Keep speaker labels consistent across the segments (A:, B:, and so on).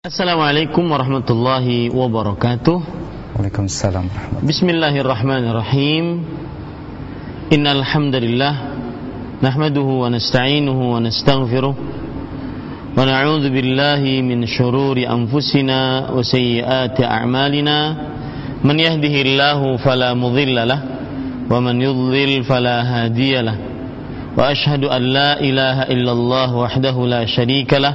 A: Assalamualaikum warahmatullahi wabarakatuh.
B: Waalaikumsalam.
A: Bismillahirrahmanirrahim. Innal hamdalillah nahmaduhu wa nasta'inuhu wa nastaghfiruh wa na'udzu billahi min shururi anfusina wa sayyiati a'malina. Man yahdihillahu fala mudilla lah wa man yudlil fala hadiya lah. Wa ashhadu an la ilaha illallah wahdahu la syarika lah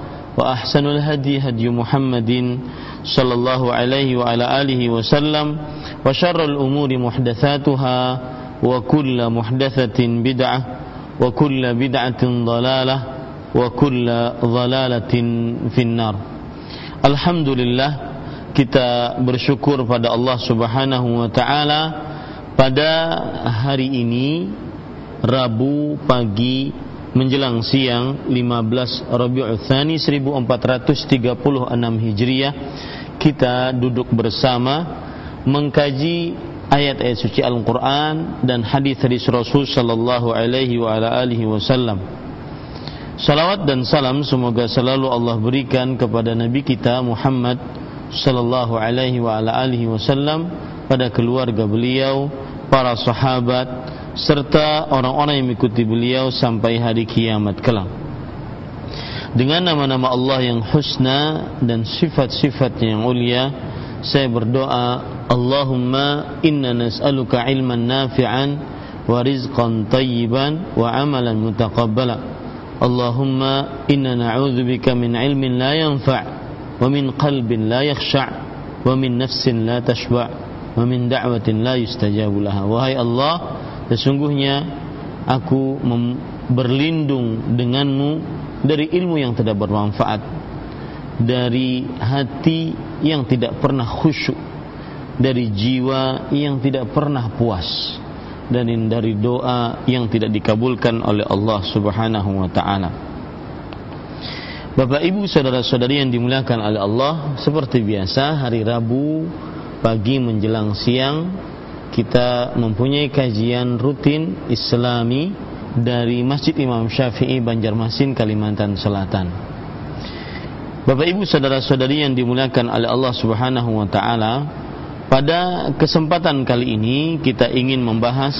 A: وأحسن الهدي هدي محمد صلى الله عليه وعلى آله وسلم وشر الأمور محدثاتها وكل محدثة بدعة وكل بدعة ضلالة وكل ضلالة في النار. الحمد لله kita bersyukur pada Allah Subhanahu wa taala pada hari ini Rabu pagi menjelang siang 15 Rabiul Tsani 1436 Hijriah kita duduk bersama mengkaji ayat-ayat suci Al-Qur'an dan hadis-hadis Rasul sallallahu alaihi wa ala alihi wasallam. Salawat dan salam semoga selalu Allah berikan kepada nabi kita Muhammad sallallahu alaihi wa ala alihi wasallam pada keluarga beliau, para sahabat, serta orang-orang yang mengikuti beliau sampai hari kiamat kelak. Dengan nama-nama Allah yang husna dan sifat-sifatnya yang mulia, saya berdoa, Allahumma inna nas'aluka ilman nafi'an wa rizqan tayyiban wa amalan mutaqabbala. Allahumma inna na'udzubika min ilmin la yanfa' wa min qalbin la yakhsha' wa min nafsin la tashba' wa min da'watin la yustajabu laha. Wahai Allah, Sesungguhnya aku berlindung denganmu dari ilmu yang tidak bermanfaat dari hati yang tidak pernah khusyuk dari jiwa yang tidak pernah puas dan dari doa yang tidak dikabulkan oleh Allah Subhanahu wa taala. Bapak Ibu saudara-saudari yang dimuliakan oleh Allah, seperti biasa hari Rabu pagi menjelang siang kita mempunyai kajian rutin islami dari Masjid Imam Syafi'i Banjarmasin Kalimantan Selatan. Bapak Ibu saudara-saudari yang dimuliakan oleh Allah Subhanahu wa taala, pada kesempatan kali ini kita ingin membahas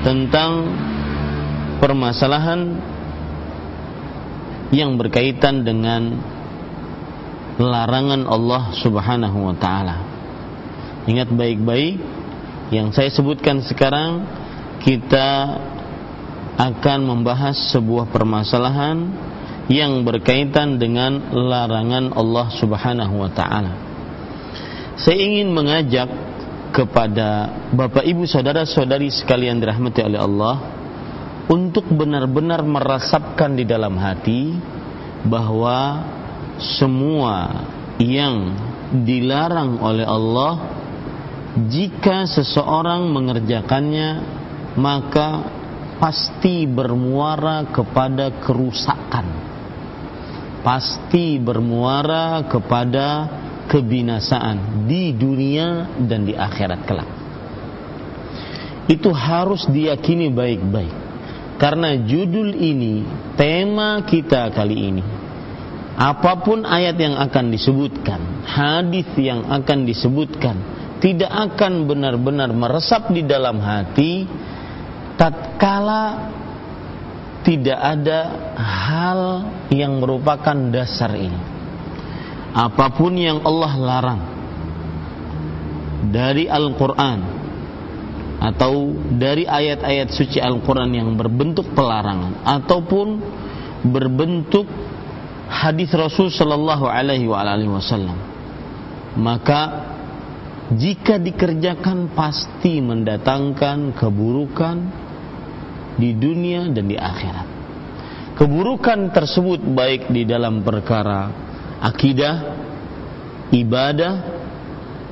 A: tentang permasalahan yang berkaitan dengan larangan Allah Subhanahu wa taala. Ingat baik-baik yang saya sebutkan sekarang kita akan membahas sebuah permasalahan yang berkaitan dengan larangan Allah Subhanahu wa taala. Saya ingin mengajak kepada Bapak Ibu saudara-saudari sekalian dirahmati oleh Allah untuk benar-benar merasapkan di dalam hati bahwa semua yang dilarang oleh Allah jika seseorang mengerjakannya maka pasti bermuara kepada kerusakan. Pasti bermuara kepada kebinasaan di dunia dan di akhirat kelak. Itu harus diyakini baik-baik. Karena judul ini tema kita kali ini apa pun ayat yang akan disebutkan hadis yang akan disebutkan tidak akan benar-benar meresap di dalam hati tatkala tidak ada hal yang merupakan dasar ini. Apa pun yang Allah larang, dari Al-Quran atau dari ayat-ayat suci Al-Quran yang berbentuk pelarangan ataupun berbentuk hadis Rasul Shallallahu Alaihi Wasallam maka jika dikerjakan pasti mendatangkan keburukan di dunia dan di akhirat. Keburukan tersebut baik di dalam perkara akidah, ibadah,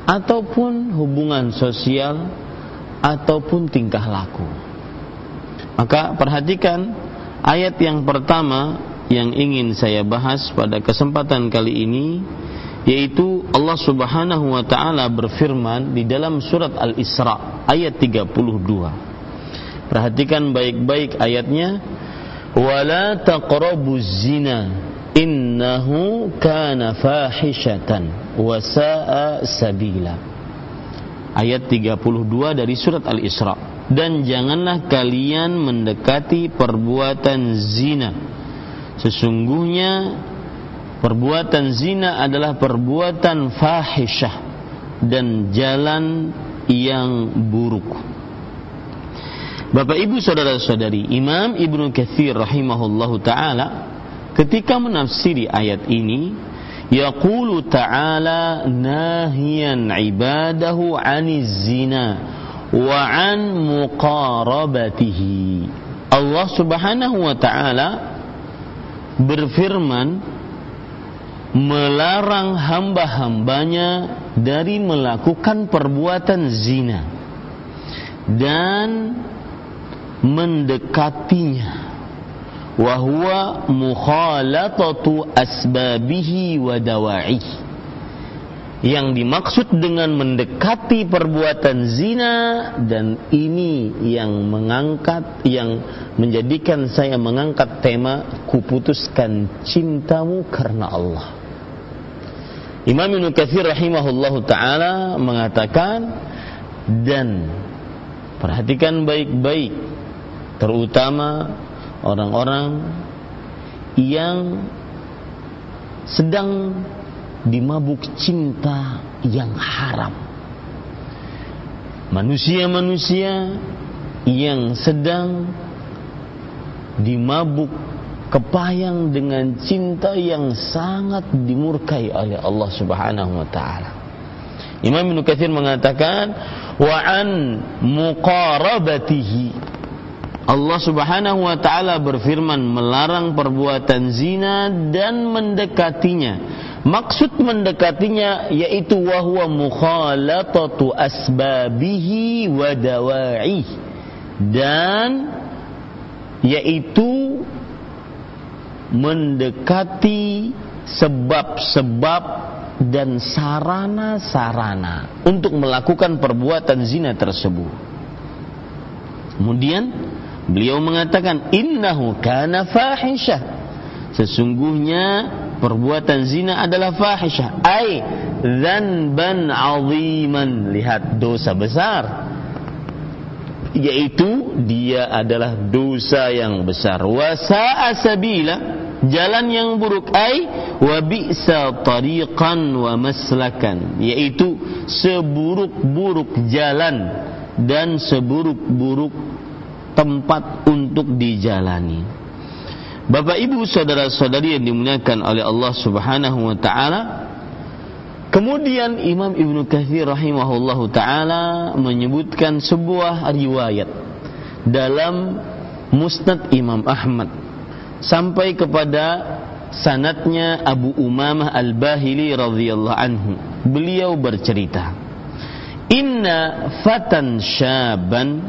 A: ataupun hubungan sosial, ataupun tingkah laku. Maka perhatikan ayat yang pertama yang ingin saya bahas pada kesempatan kali ini yaitu Allah Subhanahu wa taala berfirman di dalam surat Al-Isra ayat 32. Perhatikan baik-baik ayatnya wala taqrabuz zina innahu kana fahishatan wa sa'a sabila. Ayat 32 dari surat Al-Isra. Dan janganlah kalian mendekati perbuatan zina. Sesungguhnya Perbuatan zina adalah perbuatan fahisyah dan jalan yang buruk. Bapak Ibu saudara-saudari, Imam Ibnu Katsir rahimahullahu taala ketika menafsiri ayat ini yaqulu ta'ala nahiyan ibadahu 'aniz zina wa 'an muqarabatihi. Allah Subhanahu wa taala berfirman melarang hamba-hambanya dari melakukan perbuatan zina dan mendekatinya. Wahwa mukhalatatu asbabihi wa dawa'i yang dimaksud dengan mendekati perbuatan zina dan ini yang mengangkat yang menjadikan saya mengangkat tema kuputuskan cintamu karena Allah Imam Ibnu Katsir rahimahullahu taala mengatakan dan perhatikan baik-baik terutama orang-orang yang sedang dimabuk cinta yang haram. Manusia-manusia yang sedang dimabuk kepayang dengan cinta yang sangat dimurkai oleh Allah Subhanahu wa taala. Imam Ibnu Katsir mengatakan wa an muqarabatihi Allah Subhanahu wa taala berfirman melarang perbuatan zina dan mendekatinya. Maksud mendekatinya yaitu wahwa mukhalatatu asbabihi wa dawa'i dan yaitu mendekati sebab-sebab dan sarana-sarana untuk melakukan perbuatan zina tersebut. Kemudian beliau mengatakan innahu kana fahisyah. Sesungguhnya perbuatan zina adalah fahisyah. Ai dzanban 'aziman. Lihat dosa besar. Yaitu dia adalah dosa yang besar. Wa sa'a sabila jalan yang buruk ai wa bi'sa tariqan wa maslakan yaitu seburuk-buruk jalan dan seburuk-buruk tempat untuk dijalani. Bapak Ibu saudara-saudari yang dimuliakan oleh Allah Subhanahu wa taala Kemudian Imam Ibnu Katsir rahimahullahu taala menyebutkan sebuah riwayat dalam Musnad Imam Ahmad sampai kepada sanatnya Abu Umamah Al-Bahili radhiyallahu anhu. Beliau bercerita, "Inna fatan syaban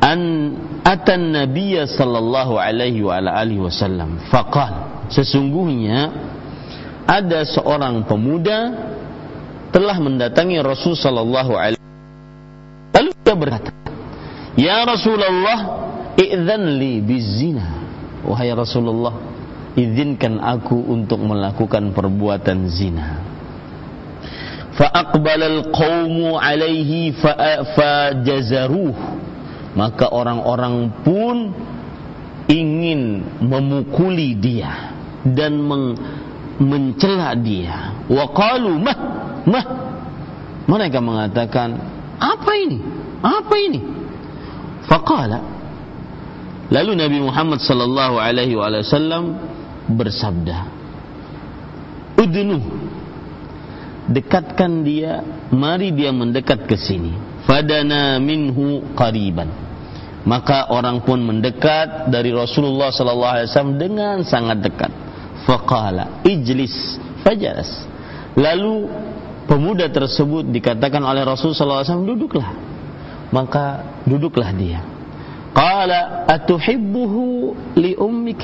A: an atan Nabiya sallallahu alaihi wa alihi wasallam." Faqal, sesungguhnya ada seorang pemuda telah mendatangi Rasul sallallahu alaihi Lalu dia berkata, "Ya Rasulullah, idzan li bizina." Wahai Rasulullah, izinkan aku untuk melakukan perbuatan zina. Fa'aqbalal qawmu alaihi fajazaruh. Maka orang-orang pun ingin memukuli dia dan men mencela dia. Wa qalu mah mah Mereka mengatakan, apa ini? Apa ini? Faqala. Lalu Nabi Muhammad sallallahu alaihi wasallam bersabda, "Udnu." Dekatkan dia, mari dia mendekat ke sini. Fadana minhu qariban. Maka orang pun mendekat dari Rasulullah sallallahu alaihi wasallam dengan sangat dekat. Faqala, "Ijlis." Fajalas. Lalu pemuda tersebut dikatakan oleh Rasul wasallam duduklah. Maka duduklah dia. Qala atuhibbuhu li ummik?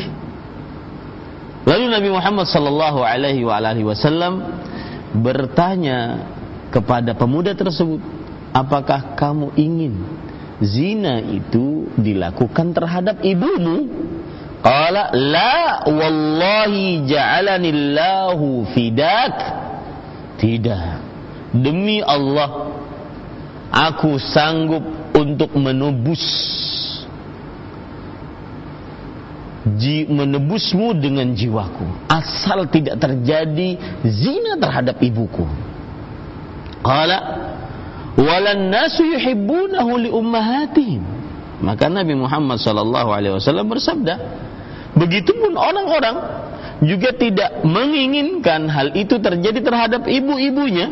A: Lalu Nabi Muhammad sallallahu alaihi wasallam bertanya kepada pemuda tersebut, "Apakah kamu ingin zina itu dilakukan terhadap ibumu?" Qala la wallahi ja'alanillahu fidak. Tidak. Demi Allah aku sanggup untuk menebus ji, menebusmu dengan jiwaku asal tidak terjadi zina terhadap ibuku qala walan nasu yuhibbunahu li ummahatihim maka Nabi Muhammad sallallahu alaihi wasallam bersabda begitupun orang-orang juga tidak menginginkan hal itu terjadi terhadap ibu-ibunya.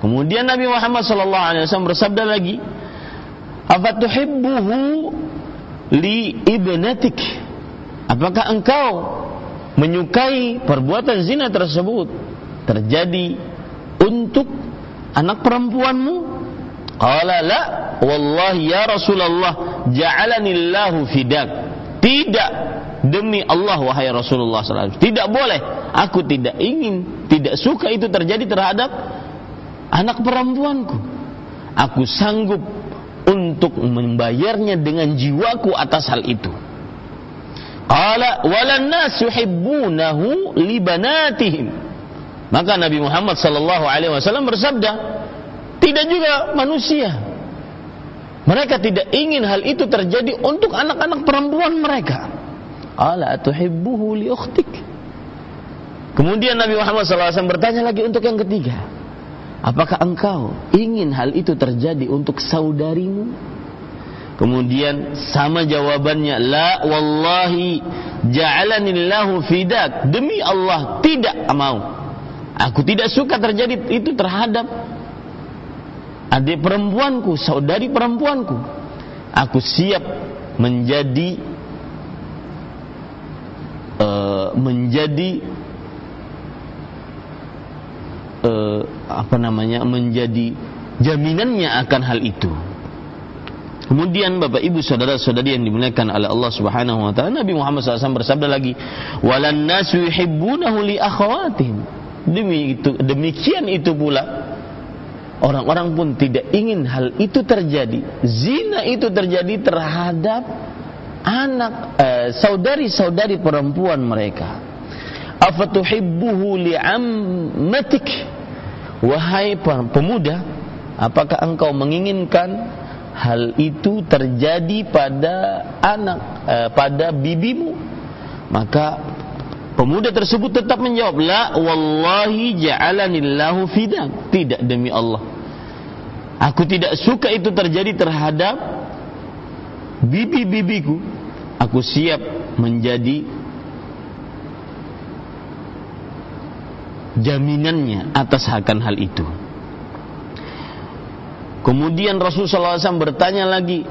A: Kemudian Nabi Muhammad wasallam bersabda lagi afatuhibbuhu li ibnatik? Apakah engkau menyukai perbuatan zina tersebut? Terjadi untuk anak perempuanmu? Qala la wallahi ya rasulullah ja'alani fidak tidak demi Allah wahai Rasulullah SAW tidak boleh aku tidak ingin tidak suka itu terjadi terhadap anak perempuanku aku sanggup untuk membayarnya dengan jiwaku atas hal itu. Qala walan nas yuhibbunahu li banatihim. Maka Nabi Muhammad sallallahu alaihi wasallam bersabda, tidak juga manusia. Mereka tidak ingin hal itu terjadi untuk anak-anak perempuan mereka. Ala atuhibbuhu li ukhtik. Kemudian Nabi Muhammad SAW bertanya lagi untuk yang ketiga. Apakah engkau ingin hal itu terjadi untuk saudarimu? Kemudian sama jawabannya, la wallahi ja'alanillahu fidak. Demi Allah tidak mau. Aku tidak suka terjadi itu terhadap adik perempuanku, saudari perempuanku. Aku siap menjadi uh, menjadi uh, apa namanya menjadi jaminannya akan hal itu. Kemudian Bapak Ibu saudara-saudari yang dimuliakan oleh Allah Subhanahu wa taala, Nabi Muhammad SAW bersabda lagi, "Walan nasu li akhawatihim." Demi itu, demikian itu pula orang-orang pun tidak ingin hal itu terjadi. Zina itu terjadi terhadap anak eh, saudari-saudari perempuan mereka. Afatuhibbuhu li'ammatik Wahai pemuda, apakah engkau menginginkan hal itu terjadi pada anak eh, pada bibimu? Maka pemuda tersebut tetap menjawab, "La wallahi ja'alanillahu fidak." Tidak demi Allah. Aku tidak suka itu terjadi terhadap bibi-bibiku. Aku siap menjadi jaminannya atas akan hal itu. Kemudian Rasulullah SAW bertanya lagi,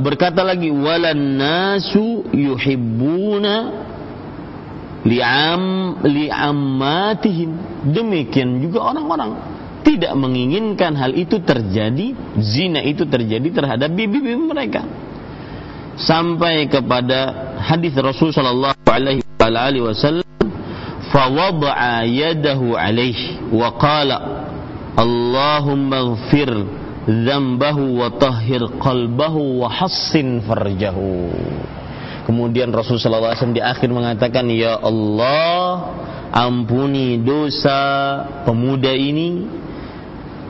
A: berkata lagi walan nasu yuhibbuna li'am li'ammatihim. Demikian juga orang-orang. Tidak menginginkan hal itu terjadi zina itu terjadi terhadap bibi-bibi mereka. Sampai kepada hadis Rasul sallallahu alaihi wasallam fawada'a yadahu alaihi wa qala Allahumma zambahu wa tahhir qalbahu wa hassin farjahu. Kemudian Rasulullah SAW di akhir mengatakan, Ya Allah, ampuni dosa pemuda ini,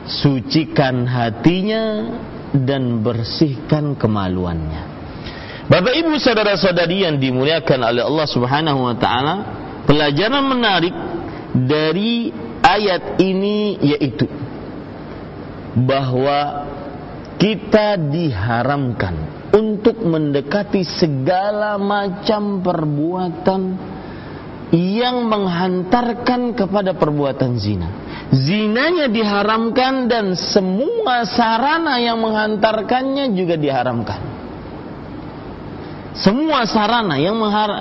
A: sucikan hatinya, dan bersihkan kemaluannya. Bapak ibu saudara saudari yang dimuliakan oleh Allah subhanahu wa ta'ala, pelajaran menarik dari ayat ini yaitu bahwa kita diharamkan untuk mendekati segala macam perbuatan yang menghantarkan kepada perbuatan zina. Zinanya diharamkan dan semua sarana yang menghantarkannya juga diharamkan. Semua sarana yang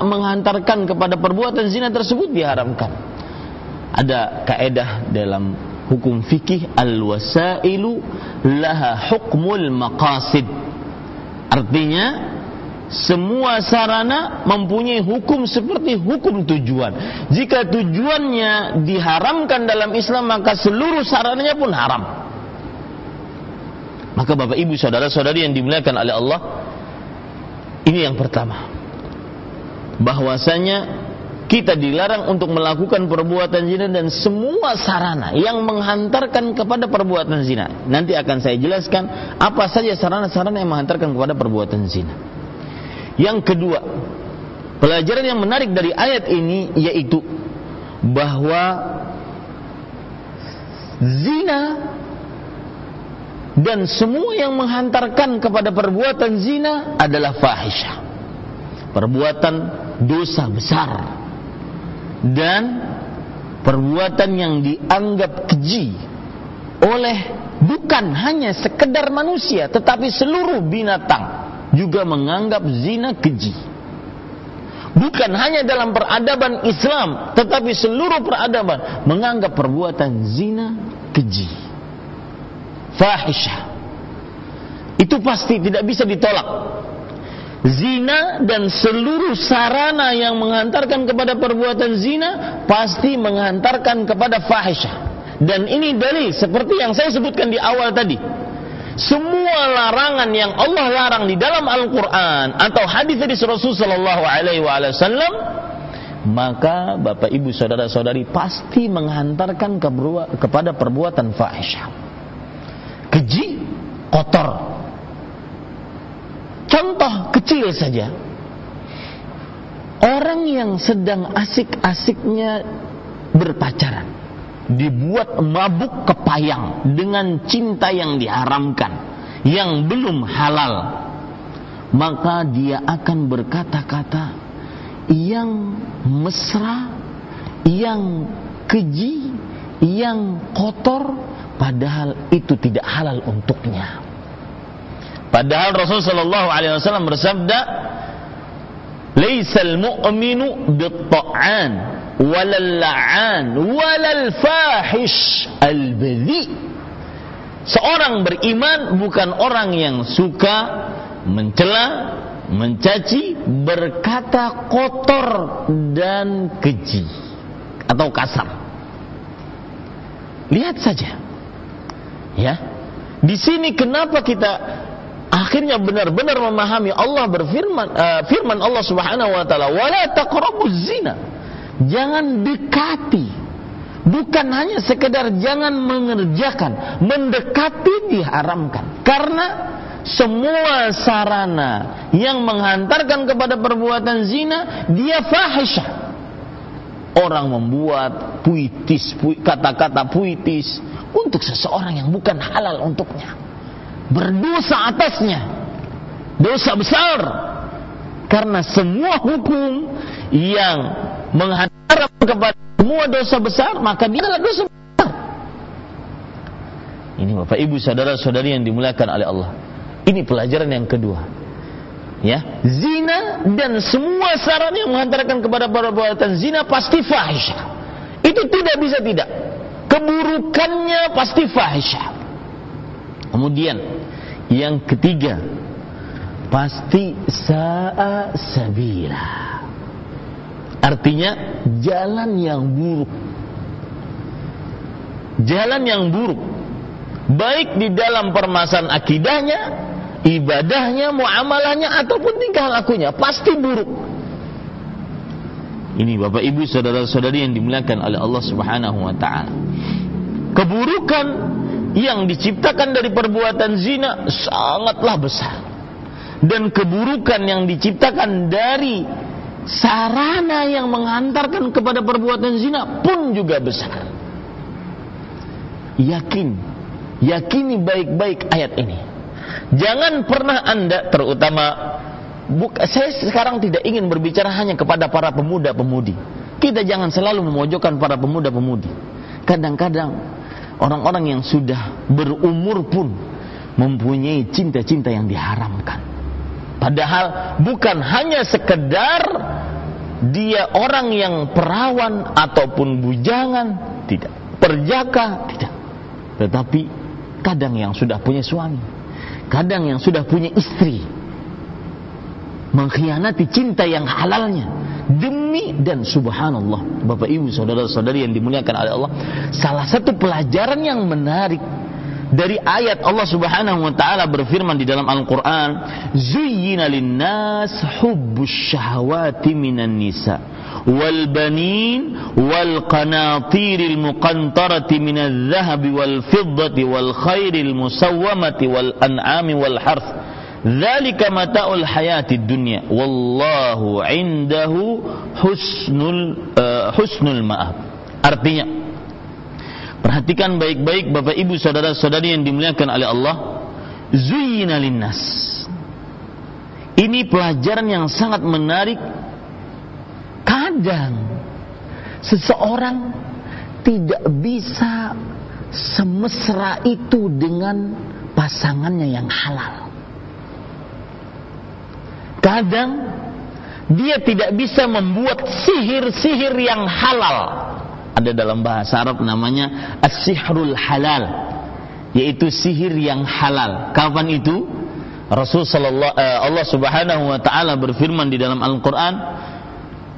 A: menghantarkan kepada perbuatan zina tersebut diharamkan. Ada kaedah dalam hukum fikih al-wasailu laha hukmul maqasid. Artinya semua sarana mempunyai hukum seperti hukum tujuan. Jika tujuannya diharamkan dalam Islam maka seluruh sarananya pun haram. Maka Bapak Ibu saudara-saudari yang dimuliakan oleh Allah, ini yang pertama. Bahwasanya kita dilarang untuk melakukan perbuatan zina dan semua sarana yang menghantarkan kepada perbuatan zina. Nanti akan saya jelaskan apa saja sarana-sarana yang menghantarkan kepada perbuatan zina. Yang kedua, pelajaran yang menarik dari ayat ini yaitu bahwa zina dan semua yang menghantarkan kepada perbuatan zina adalah fahisyah. Perbuatan dosa besar dan perbuatan yang dianggap keji oleh bukan hanya sekedar manusia tetapi seluruh binatang juga menganggap zina keji. Bukan hanya dalam peradaban Islam, tetapi seluruh peradaban menganggap perbuatan zina keji. Fahisyah. Itu pasti tidak bisa ditolak. Zina dan seluruh sarana yang mengantarkan kepada perbuatan zina pasti mengantarkan kepada fahisyah. Dan ini dalil seperti yang saya sebutkan di awal tadi semua larangan yang Allah larang di dalam Al-Quran atau hadis dari Rasul Sallallahu Alaihi Wasallam, maka bapak ibu saudara saudari pasti menghantarkan kepada perbuatan fahisyah, keji, kotor. Contoh kecil saja, orang yang sedang asik-asiknya berpacaran dibuat mabuk kepayang dengan cinta yang diharamkan yang belum halal maka dia akan berkata-kata yang mesra yang keji yang kotor padahal itu tidak halal untuknya padahal Rasul sallallahu alaihi wasallam bersabda laisal mu'minu bit-ta'an walal seorang beriman bukan orang yang suka mencela mencaci berkata kotor dan keji atau kasar. Lihat saja. Ya. Di sini kenapa kita akhirnya benar-benar memahami Allah berfirman uh, firman Allah Subhanahu wa taala wala taqrabuz zina. Jangan dekati. Bukan hanya sekedar jangan mengerjakan mendekati diharamkan. Karena semua sarana yang menghantarkan kepada perbuatan zina dia fahisyah. Orang membuat puitis kata-kata puitis untuk seseorang yang bukan halal untuknya berdosa atasnya dosa besar karena semua hukum yang menghadap kepada semua dosa besar, maka dia adalah dosa besar. Ini Bapak Ibu saudara-saudari yang dimuliakan oleh Allah. Ini pelajaran yang kedua. Ya, zina dan semua saran yang menghantarkan kepada perbuatan zina pasti fahisyah. Itu tidak bisa tidak. Keburukannya pasti fahisyah. Kemudian yang ketiga, pasti sa'a sabila Artinya jalan yang buruk. Jalan yang buruk. Baik di dalam permasalahan akidahnya, ibadahnya, muamalahnya ataupun tingkah lakunya pasti buruk. Ini Bapak Ibu saudara-saudari yang dimuliakan oleh Allah Subhanahu wa taala. Keburukan yang diciptakan dari perbuatan zina sangatlah besar. Dan keburukan yang diciptakan dari sarana yang mengantarkan kepada perbuatan zina pun juga besar. yakin, yakini baik-baik ayat ini. Jangan pernah Anda terutama buka, saya sekarang tidak ingin berbicara hanya kepada para pemuda-pemudi. Kita jangan selalu memojokkan para pemuda-pemudi. Kadang-kadang orang-orang yang sudah berumur pun mempunyai cinta-cinta yang diharamkan. Padahal bukan hanya sekedar dia orang yang perawan ataupun bujangan, tidak. Perjaka, tidak. Tetapi kadang yang sudah punya suami, kadang yang sudah punya istri, mengkhianati cinta yang halalnya. Demi dan subhanallah. Bapak Ibu saudara-saudari yang dimuliakan oleh Allah. Salah satu pelajaran yang menarik dari ayat Allah Subhanahu wa taala berfirman di dalam Al-Qur'an, "Zuyyina lin-nas hubbus syahawati minan nisa wal banin wal qanatiril muqantarati minadh dhahabi wal fiddati wal khairil musawwamati wal an'ami wal harth." Dzalika mata'ul hayatid dunya wallahu 'indahu husnul uh, husnul ma'ab. Artinya Perhatikan baik-baik Bapak Ibu saudara-saudari yang dimuliakan oleh Allah. Zuyyina linnas. Ini pelajaran yang sangat menarik. Kadang seseorang tidak bisa semesra itu dengan pasangannya yang halal. Kadang dia tidak bisa membuat sihir-sihir yang halal. Ada dalam bahasa Arab namanya as-sihrul halal yaitu sihir yang halal. Kapan itu? Rasul sallallahu uh, Allah Subhanahu wa taala berfirman di dalam Al-Qur'an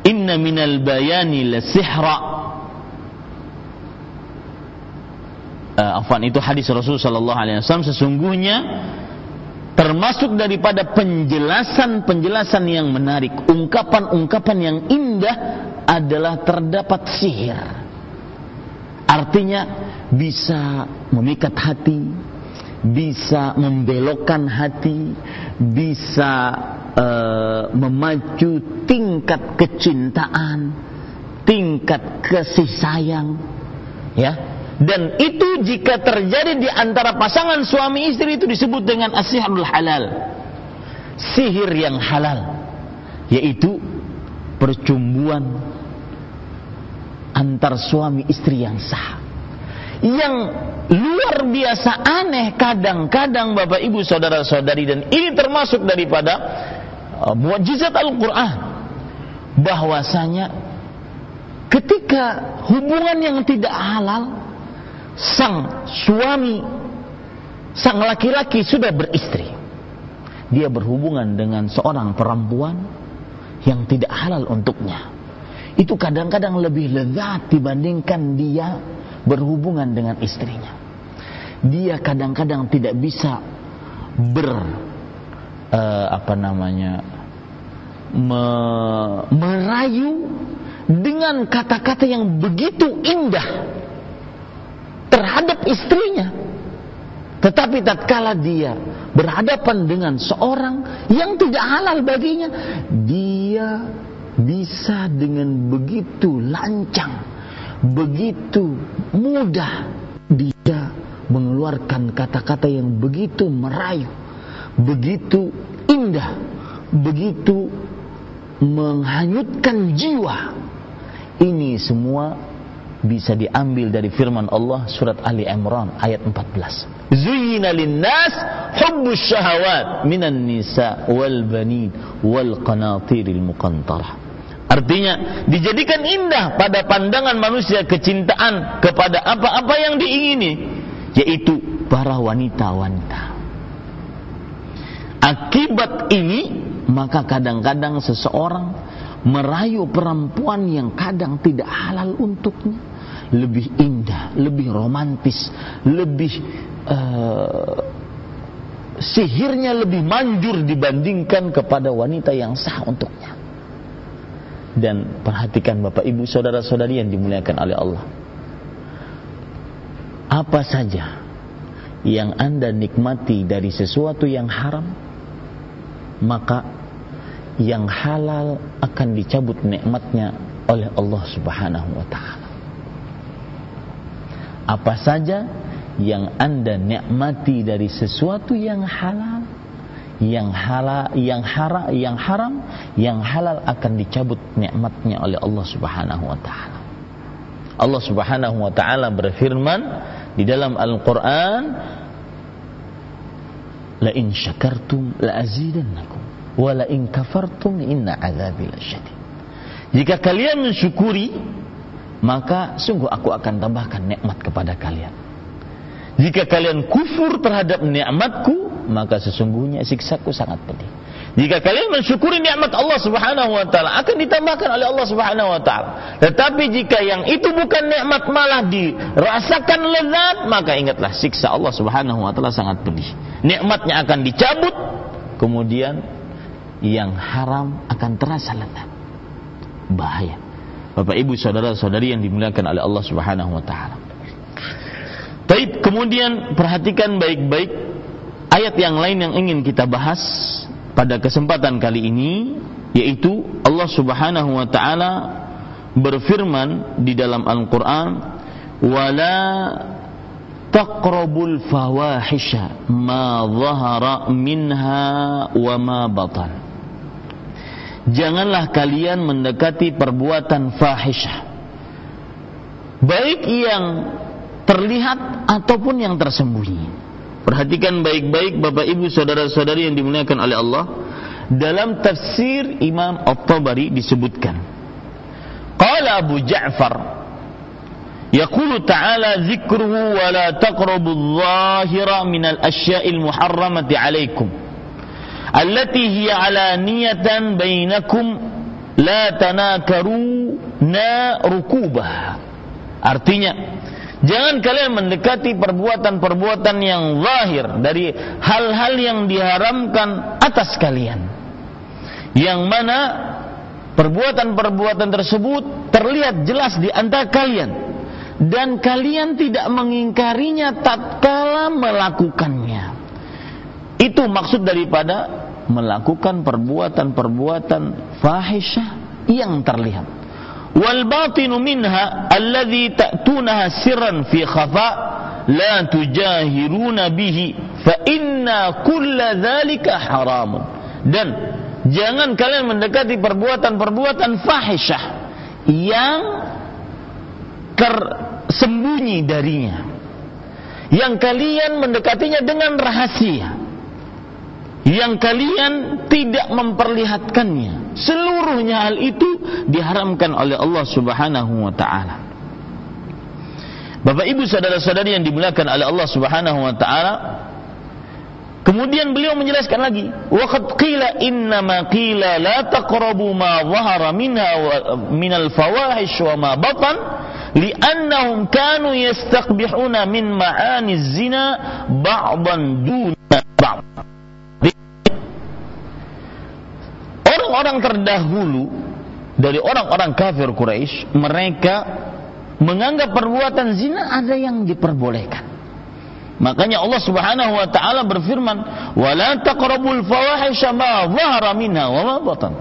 A: inna minal bayani la sihra. Uh, afwan itu hadis Rasul sallallahu alaihi wasallam. Sesungguhnya termasuk daripada penjelasan-penjelasan yang menarik ungkapan-ungkapan yang indah adalah terdapat sihir Artinya bisa memikat hati, bisa membelokkan hati, bisa uh, memacu tingkat kecintaan, tingkat kasih sayang, ya. Dan itu jika terjadi di antara pasangan suami istri itu disebut dengan asyihrul halal. Sihir yang halal yaitu percumbuan antar suami istri yang sah. Yang luar biasa aneh kadang-kadang Bapak Ibu saudara-saudari dan ini termasuk daripada uh, mukjizat Al-Qur'an bahwasanya ketika hubungan yang tidak halal sang suami sang laki-laki sudah beristri. Dia berhubungan dengan seorang perempuan yang tidak halal untuknya. Itu kadang-kadang lebih lezat dibandingkan dia berhubungan dengan istrinya. Dia kadang-kadang tidak bisa ber uh, apa namanya me, merayu dengan kata-kata yang begitu indah terhadap istrinya. Tetapi tatkala dia berhadapan dengan seorang yang tidak halal baginya, dia bisa dengan begitu lancang, begitu mudah dia mengeluarkan kata-kata yang begitu merayu, begitu indah, begitu menghanyutkan jiwa. Ini semua bisa diambil dari firman Allah surat Ali Imran ayat 14. Zuyyina linnas hubbus syahawat minan nisa wal banin wal qanatiril muqantarah. Artinya dijadikan indah pada pandangan manusia kecintaan kepada apa-apa yang diingini yaitu para wanita-wanita. Akibat ini maka kadang-kadang seseorang merayu perempuan yang kadang tidak halal untuknya lebih indah, lebih romantis, lebih uh, sihirnya lebih manjur dibandingkan kepada wanita yang sah untuknya dan perhatikan Bapak Ibu saudara-saudari yang dimuliakan oleh Allah. Apa saja yang Anda nikmati dari sesuatu yang haram, maka yang halal akan dicabut nikmatnya oleh Allah Subhanahu wa taala. Apa saja yang Anda nikmati dari sesuatu yang halal, yang halal, yang haram, yang haram, yang halal akan dicabut nikmatnya oleh Allah Subhanahu wa taala. Allah Subhanahu wa taala berfirman di dalam Al-Qur'an La in syakartum la azidannakum wa la in kafartum inna lasyadid. Jika kalian mensyukuri maka sungguh aku akan tambahkan nikmat kepada kalian. Jika kalian kufur terhadap nikmatku, maka sesungguhnya siksaku sangat pedih. Jika kalian mensyukuri nikmat Allah Subhanahu wa taala akan ditambahkan oleh Allah Subhanahu wa taala. Tetapi jika yang itu bukan nikmat malah dirasakan lezat, maka ingatlah siksa Allah Subhanahu wa taala sangat pedih. Nikmatnya akan dicabut, kemudian yang haram akan terasa lezat. Bahaya. Bapak Ibu saudara-saudari yang dimuliakan oleh Allah Subhanahu wa taala. Baik, kemudian perhatikan baik-baik ayat yang lain yang ingin kita bahas pada kesempatan kali ini yaitu Allah Subhanahu wa taala berfirman di dalam Al-Qur'an wala taqrabul fawahisha ma dhahara minha wa ma batan Janganlah kalian mendekati perbuatan fahisyah baik yang terlihat ataupun yang tersembunyi Perhatikan baik-baik Bapak Ibu saudara-saudari yang dimuliakan oleh Allah. Dalam tafsir Imam At-Tabari disebutkan. Qala Abu Ja'far يقول تعالى ذكره ولا تقربوا الظاهر من الأشياء المحرمة عليكم التي هي على نية بينكم لا na rukubah artinya jangan kalian mendekati perbuatan-perbuatan yang lahir dari hal-hal yang diharamkan atas kalian. Yang mana perbuatan-perbuatan tersebut terlihat jelas di antara kalian dan kalian tidak mengingkarinya tatkala melakukannya. Itu maksud daripada melakukan perbuatan-perbuatan fahisyah yang terlihat. Wal batinu minha alladhi ta'tunaha sirran fi khafa la tujahiruna bihi fa inna kulla dhalika haramun. Dan jangan kalian mendekati perbuatan-perbuatan fahisyah yang tersembunyi darinya. Yang kalian mendekatinya dengan rahasia yang kalian tidak memperlihatkannya. Seluruhnya hal itu diharamkan oleh Allah Subhanahu wa taala. Bapak Ibu saudara-saudari yang dimuliakan oleh Allah Subhanahu wa taala, Kemudian beliau menjelaskan lagi, waqad qila inna ma qila la taqrabu ma dhahara minha min al-fawahish wa ma batan li'annahum kanu yastaqbihuna min ma'ani zina ba'dan duna ba'd. Orang-orang terdahulu dari orang-orang kafir Quraisy mereka menganggap perbuatan zina ada yang diperbolehkan. Makanya Allah Subhanahu wa taala berfirman, "Wala taqrabul fawahisha ma dhahara minha wa ma batan."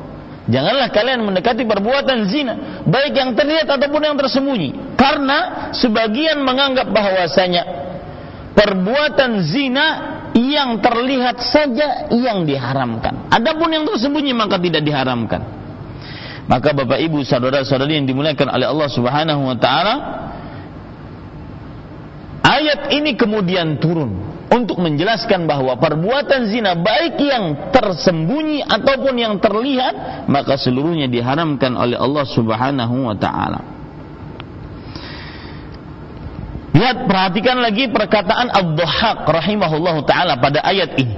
A: Janganlah kalian mendekati perbuatan zina, baik yang terlihat ataupun yang tersembunyi. Karena sebagian menganggap bahwasanya perbuatan zina yang terlihat saja yang diharamkan. Adapun yang tersembunyi maka tidak diharamkan. Maka Bapak Ibu saudara-saudari yang dimuliakan oleh Allah Subhanahu wa taala ayat ini kemudian turun untuk menjelaskan bahwa perbuatan zina baik yang tersembunyi ataupun yang terlihat maka seluruhnya diharamkan oleh Allah Subhanahu wa taala. Lihat perhatikan lagi perkataan Abduhaq rahimahullahu taala pada ayat ini.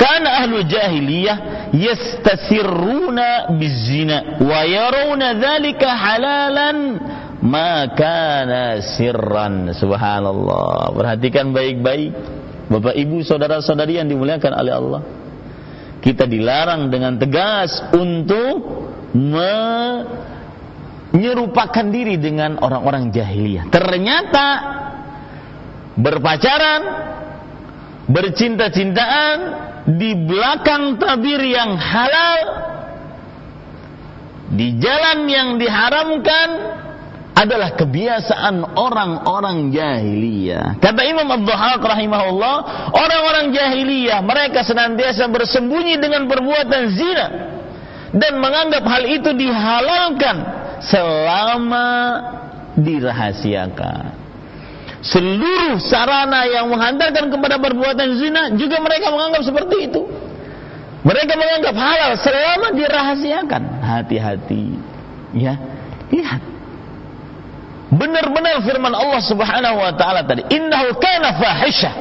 A: Karena ahlu jahiliyah yastasirruna bizina wa yarawna dzalika halalan ma kana sirran. Subhanallah. Perhatikan baik-baik. Bapak Ibu saudara-saudari yang dimuliakan oleh Allah. Kita dilarang dengan tegas untuk menyerupakan diri dengan orang-orang jahiliyah. Ternyata berpacaran, bercinta-cintaan di belakang tabir yang halal, di jalan yang diharamkan adalah kebiasaan orang-orang jahiliyah. Kata Imam Abdul rahimahullah, orang-orang jahiliyah mereka senantiasa bersembunyi dengan perbuatan zina dan menganggap hal itu dihalalkan selama dirahasiakan. Seluruh sarana yang menghantarkan kepada perbuatan zina juga mereka menganggap seperti itu. Mereka menganggap halal selama dirahasiakan. Hati-hati. Ya, lihat benar-benar firman Allah Subhanahu wa taala tadi, "Innahu kana fahisyah."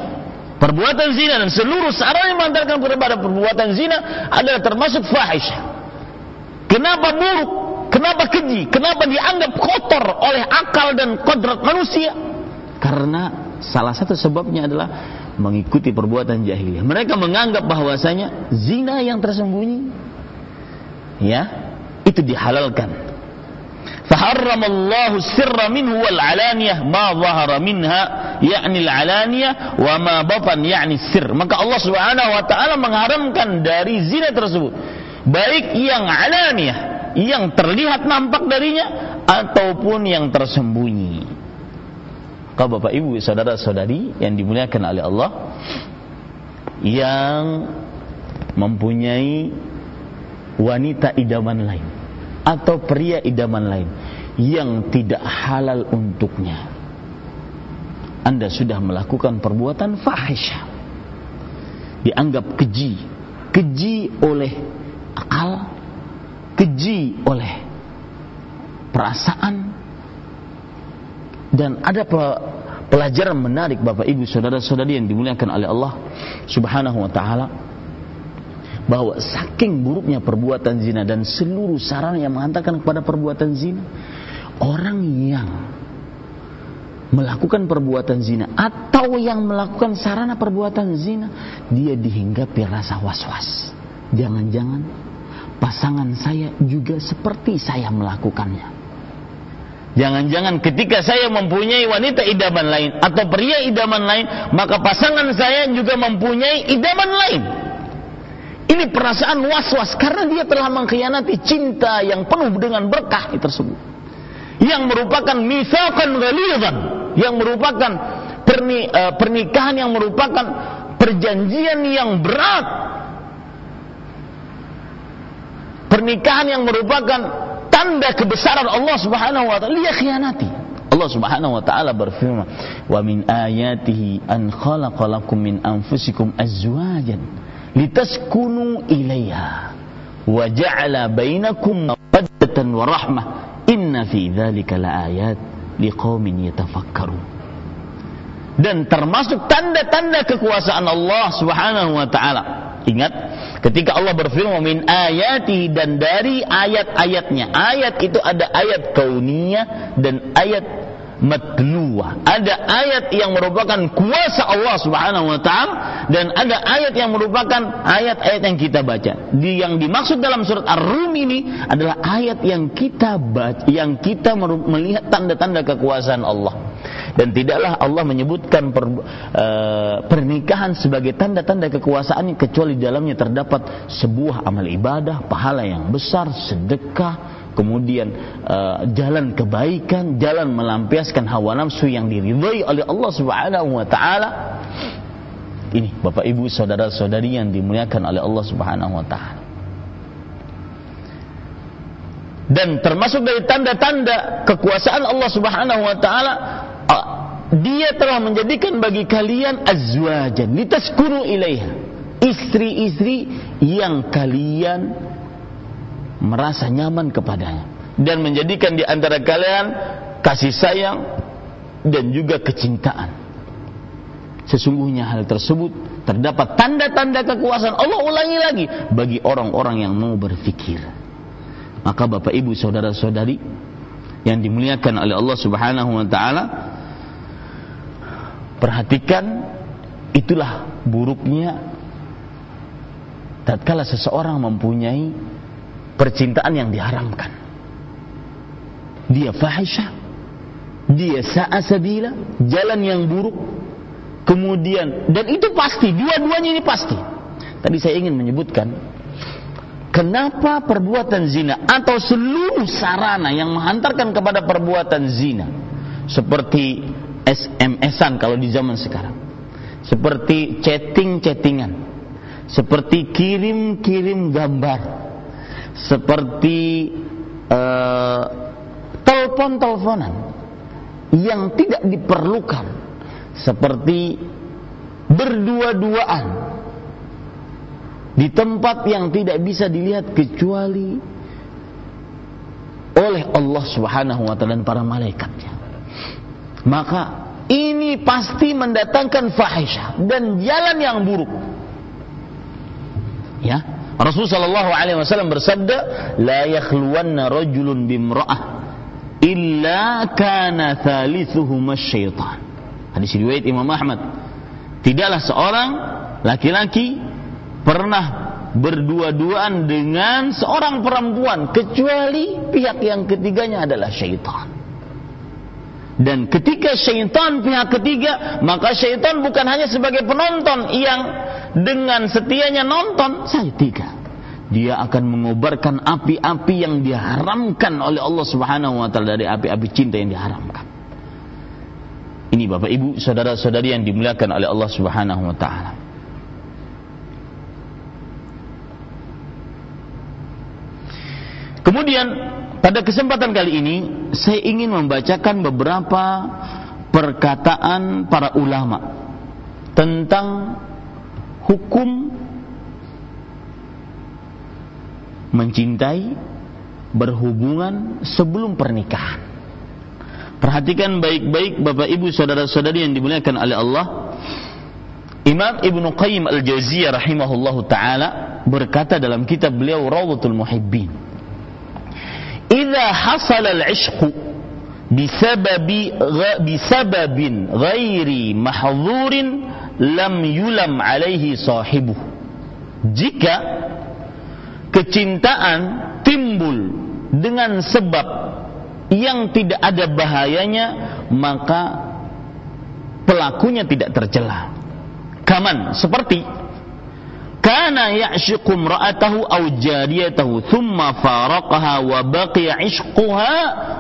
A: Perbuatan zina dan seluruh sarana yang mengantarkan kepada perbuatan zina adalah termasuk fahisyah. Kenapa buruk? Kenapa keji? Kenapa dianggap kotor oleh akal dan kodrat manusia? Karena salah satu sebabnya adalah mengikuti perbuatan jahiliyah. Mereka menganggap bahwasanya zina yang tersembunyi ya, itu dihalalkan فحرم الله السر منه والعلانية ما ظهر منها يعني العلانية وما بطن يعني السر maka Allah Subhanahu wa taala mengharamkan dari zina tersebut baik yang alaniyah yang terlihat nampak darinya ataupun yang tersembunyi kau Bapak Ibu saudara-saudari yang dimuliakan oleh Allah yang mempunyai wanita idaman lain atau pria idaman lain yang tidak halal untuknya. Anda sudah melakukan perbuatan fahisyah. Dianggap keji, keji oleh akal, keji oleh perasaan dan ada pelajaran menarik Bapak Ibu saudara-saudari yang dimuliakan oleh Allah Subhanahu wa taala bahwa saking buruknya perbuatan zina dan seluruh sarana yang mengantarkan kepada perbuatan zina, orang yang melakukan perbuatan zina atau yang melakukan sarana perbuatan zina, dia dihinggapi rasa was-was. Jangan-jangan pasangan saya juga seperti saya melakukannya. Jangan-jangan ketika saya mempunyai wanita idaman lain atau pria idaman lain, maka pasangan saya juga mempunyai idaman lain. Ini perasaan was-was karena dia telah mengkhianati cinta yang penuh dengan berkah tersebut. Yang merupakan misalkan ghalidhan, yang merupakan uh, pernikahan yang merupakan perjanjian yang berat. Pernikahan yang merupakan tanda kebesaran Allah Subhanahu wa taala dia khianati. Allah Subhanahu wa taala berfirman, "Wa min ayatihi an khalaqalakum min anfusikum azwajan." litaskunu ilaiha wa ja'ala bainakum mawaddatan wa rahmah inna fi dzalika laayat liqaumin yatafakkarun dan termasuk tanda-tanda kekuasaan Allah Subhanahu wa taala ingat ketika Allah berfirman min ayati dan dari ayat-ayatnya. Ayat itu ada ayat kauniyah dan ayat matluwa. Ada ayat yang merupakan kuasa Allah Subhanahu wa taala dan ada ayat yang merupakan ayat-ayat yang kita baca. Di yang dimaksud dalam surat Ar-Rum ini adalah ayat yang kita baca, yang kita melihat tanda-tanda kekuasaan Allah. Dan tidaklah Allah menyebutkan per, uh, pernikahan sebagai tanda-tanda kekuasaannya kecuali dalamnya terdapat sebuah amal ibadah, pahala yang besar, sedekah, kemudian uh, jalan kebaikan, jalan melampiaskan hawa nafsu yang diridhai oleh Allah Subhanahu wa taala. Ini Bapak Ibu saudara-saudari yang dimuliakan oleh Allah Subhanahu wa taala. Dan termasuk dari tanda-tanda kekuasaan Allah Subhanahu wa taala uh, dia telah menjadikan bagi kalian azwajan litaskunu ilaiha istri-istri yang kalian merasa nyaman kepadanya dan menjadikan di antara kalian kasih sayang dan juga kecintaan. Sesungguhnya hal tersebut terdapat tanda-tanda kekuasaan Allah ulangi lagi bagi orang-orang yang mau berfikir. Maka Bapak Ibu saudara-saudari yang dimuliakan oleh Allah Subhanahu wa taala perhatikan itulah buruknya tatkala seseorang mempunyai percintaan yang diharamkan. Dia fahisyah, dia sa'asabila, jalan yang buruk, kemudian dan itu pasti, dua-duanya ini pasti. Tadi saya ingin menyebutkan kenapa perbuatan zina atau seluruh sarana yang menghantarkan kepada perbuatan zina seperti SMS-an kalau di zaman sekarang seperti chatting-chattingan seperti kirim-kirim gambar seperti uh, telepon-teleponan yang tidak diperlukan seperti berdua-duaan di tempat yang tidak bisa dilihat kecuali oleh Allah Subhanahu wa taala dan para malaikatnya. Maka ini pasti mendatangkan fahisyah dan jalan yang buruk. Ya, Rasulullah sallallahu alaihi wasallam bersabda, "La yakhluwanna rajulun bimra'ah illa kana thalithuhuma syaitan." Hadis riwayat Imam Ahmad. Tidaklah seorang laki-laki pernah berdua-duaan dengan seorang perempuan kecuali pihak yang ketiganya adalah syaitan. Dan ketika syaitan pihak ketiga, maka syaitan bukan hanya sebagai penonton yang dengan setianya nonton, saya tiga. Dia akan mengobarkan api-api yang diharamkan oleh Allah Subhanahu wa taala dari api-api cinta yang diharamkan. Ini Bapak Ibu, saudara-saudari yang dimuliakan oleh Allah Subhanahu wa taala. Kemudian pada kesempatan kali ini saya ingin membacakan beberapa perkataan para ulama tentang hukum mencintai berhubungan sebelum pernikahan. Perhatikan baik-baik Bapak Ibu saudara-saudari yang dimuliakan oleh Allah. Imam Ibnu Qayyim Al-Jauziyah rahimahullahu taala berkata dalam kitab beliau Rawdatul Muhibbin. "Idza hasala al-'ishq bisababi bisababin ghairi mahdhurin lam yulam alaihi sahibu. Jika kecintaan timbul dengan sebab yang tidak ada bahayanya maka pelakunya tidak tercela. Kaman seperti kana ya'shiqu imra'atahu aw jariyatahu thumma faraqaha wa baqiya 'ishquha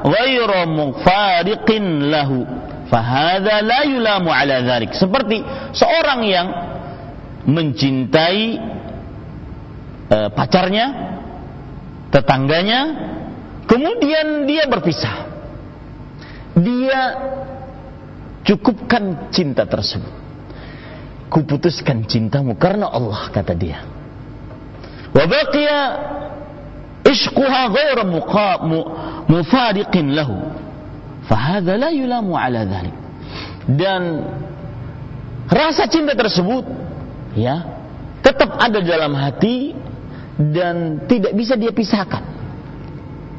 A: ghayra mufariqin lahu fahadha la yulamu ala dhalik. Seperti seorang yang mencintai uh, pacarnya tetangganya kemudian dia berpisah. Dia cukupkan cinta tersebut. Kuputuskan cintamu karena Allah kata dia. Wa baqiya ishquha ghayra mufariqin lahu fahadha la yulamu ala dhalik. Dan rasa cinta tersebut ya tetap ada dalam hati dan tidak bisa dia pisahkan.